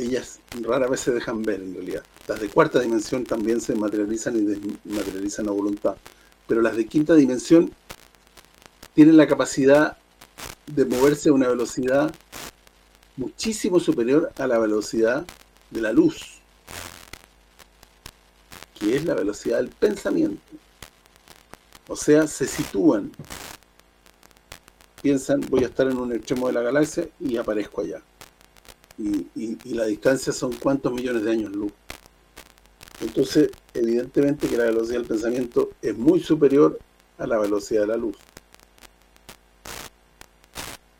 Ellas rara vez se dejan ver, en realidad. Las de cuarta dimensión también se materializan y desmaterializan a voluntad. Pero las de quinta dimensión tienen la capacidad de moverse a una velocidad muchísimo superior a la velocidad de la luz, que es la velocidad del pensamiento. O sea, se sitúan, piensan, voy a estar en un extremo de la galaxia y aparezco allá. Y, la distancia son cuántos millones de años luz. Entonces, evidentemente que la velocidad del pensamiento es muy superior a la velocidad de la luz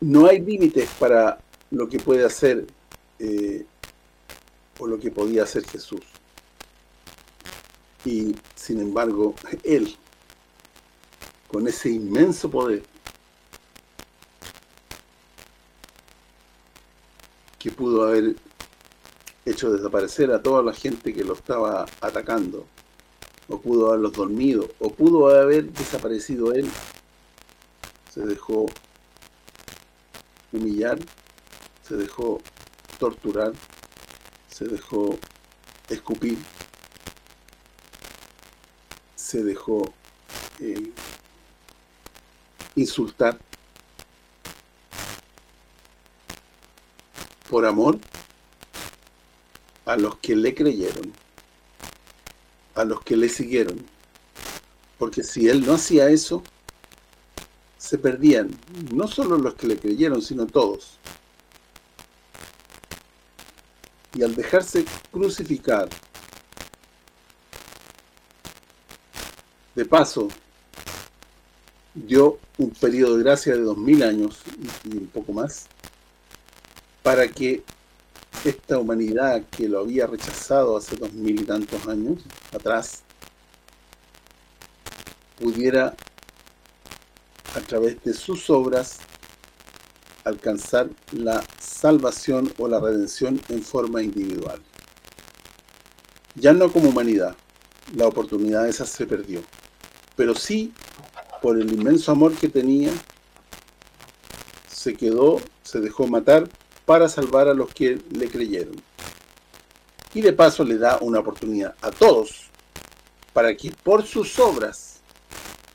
no hay límites para lo que puede hacer eh, o lo que podía hacer Jesús. Y, sin embargo, (laughs) Él, con ese inmenso poder, que pudo haber hecho desaparecer a toda la gente que lo estaba atacando, o pudo haberlos dormido, o pudo haber desaparecido Él, se dejó humillar, se dejó torturar, se dejó escupir, se dejó eh, insultar por amor a los que le creyeron, a los que le siguieron. Porque si él no hacía eso, se perdían, no solo los que le creyeron, sino todos. Y al dejarse crucificar, de paso, dio un periodo de gracia de dos mil años y un poco más, para que esta humanidad que lo había rechazado hace dos mil y tantos años atrás, pudiera a través de sus obras alcanzar la salvación o la redención en forma individual. Ya no como humanidad, la oportunidad esa se perdió, pero sí por el inmenso amor que tenía, se quedó, se dejó matar para salvar a los que le creyeron. Y de paso le da una oportunidad a todos, para que por sus obras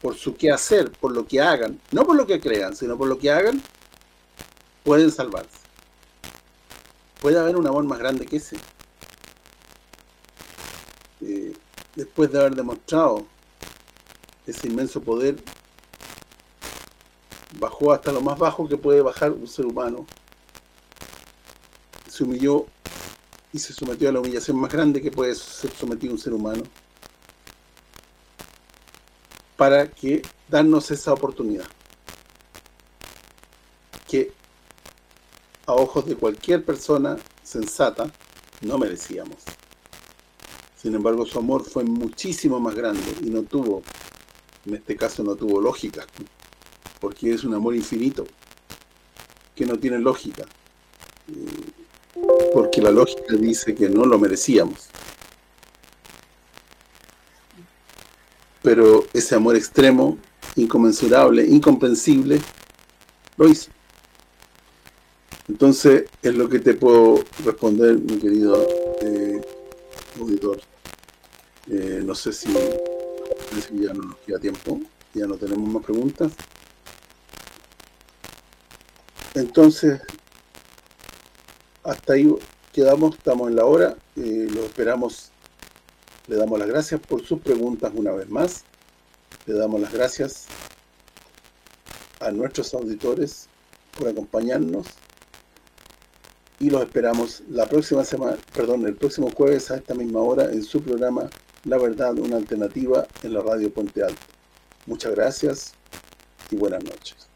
por su hacer, por lo que hagan, no por lo que crean, sino por lo que hagan, pueden salvarse. Puede haber un amor más grande que ese. Eh, después de haber demostrado ese inmenso poder, bajó hasta lo más bajo que puede bajar un ser humano. Se humilló y se sometió a la humillación más grande que puede ser sometido un ser humano para que darnos esa oportunidad. Que a ojos de cualquier persona sensata no merecíamos. Sin embargo, su amor fue muchísimo más grande y no tuvo, en este caso no tuvo lógica, porque es un amor infinito, que no tiene lógica, eh, porque la lógica dice que no lo merecíamos. pero ese amor extremo, inconmensurable, incomprensible, lo hizo. Entonces, es lo que te puedo responder, mi querido eh, auditor. Eh, no sé si, ya no nos queda tiempo, ya no tenemos más preguntas. Entonces, hasta ahí quedamos, estamos en la hora, eh, lo esperamos le damos las gracias por sus preguntas una vez más. Le damos las gracias a nuestros auditores por acompañarnos y los esperamos la próxima semana, perdón, el próximo jueves a esta misma hora en su programa La Verdad, una alternativa en la radio Puente Alto. Muchas gracias y buenas noches.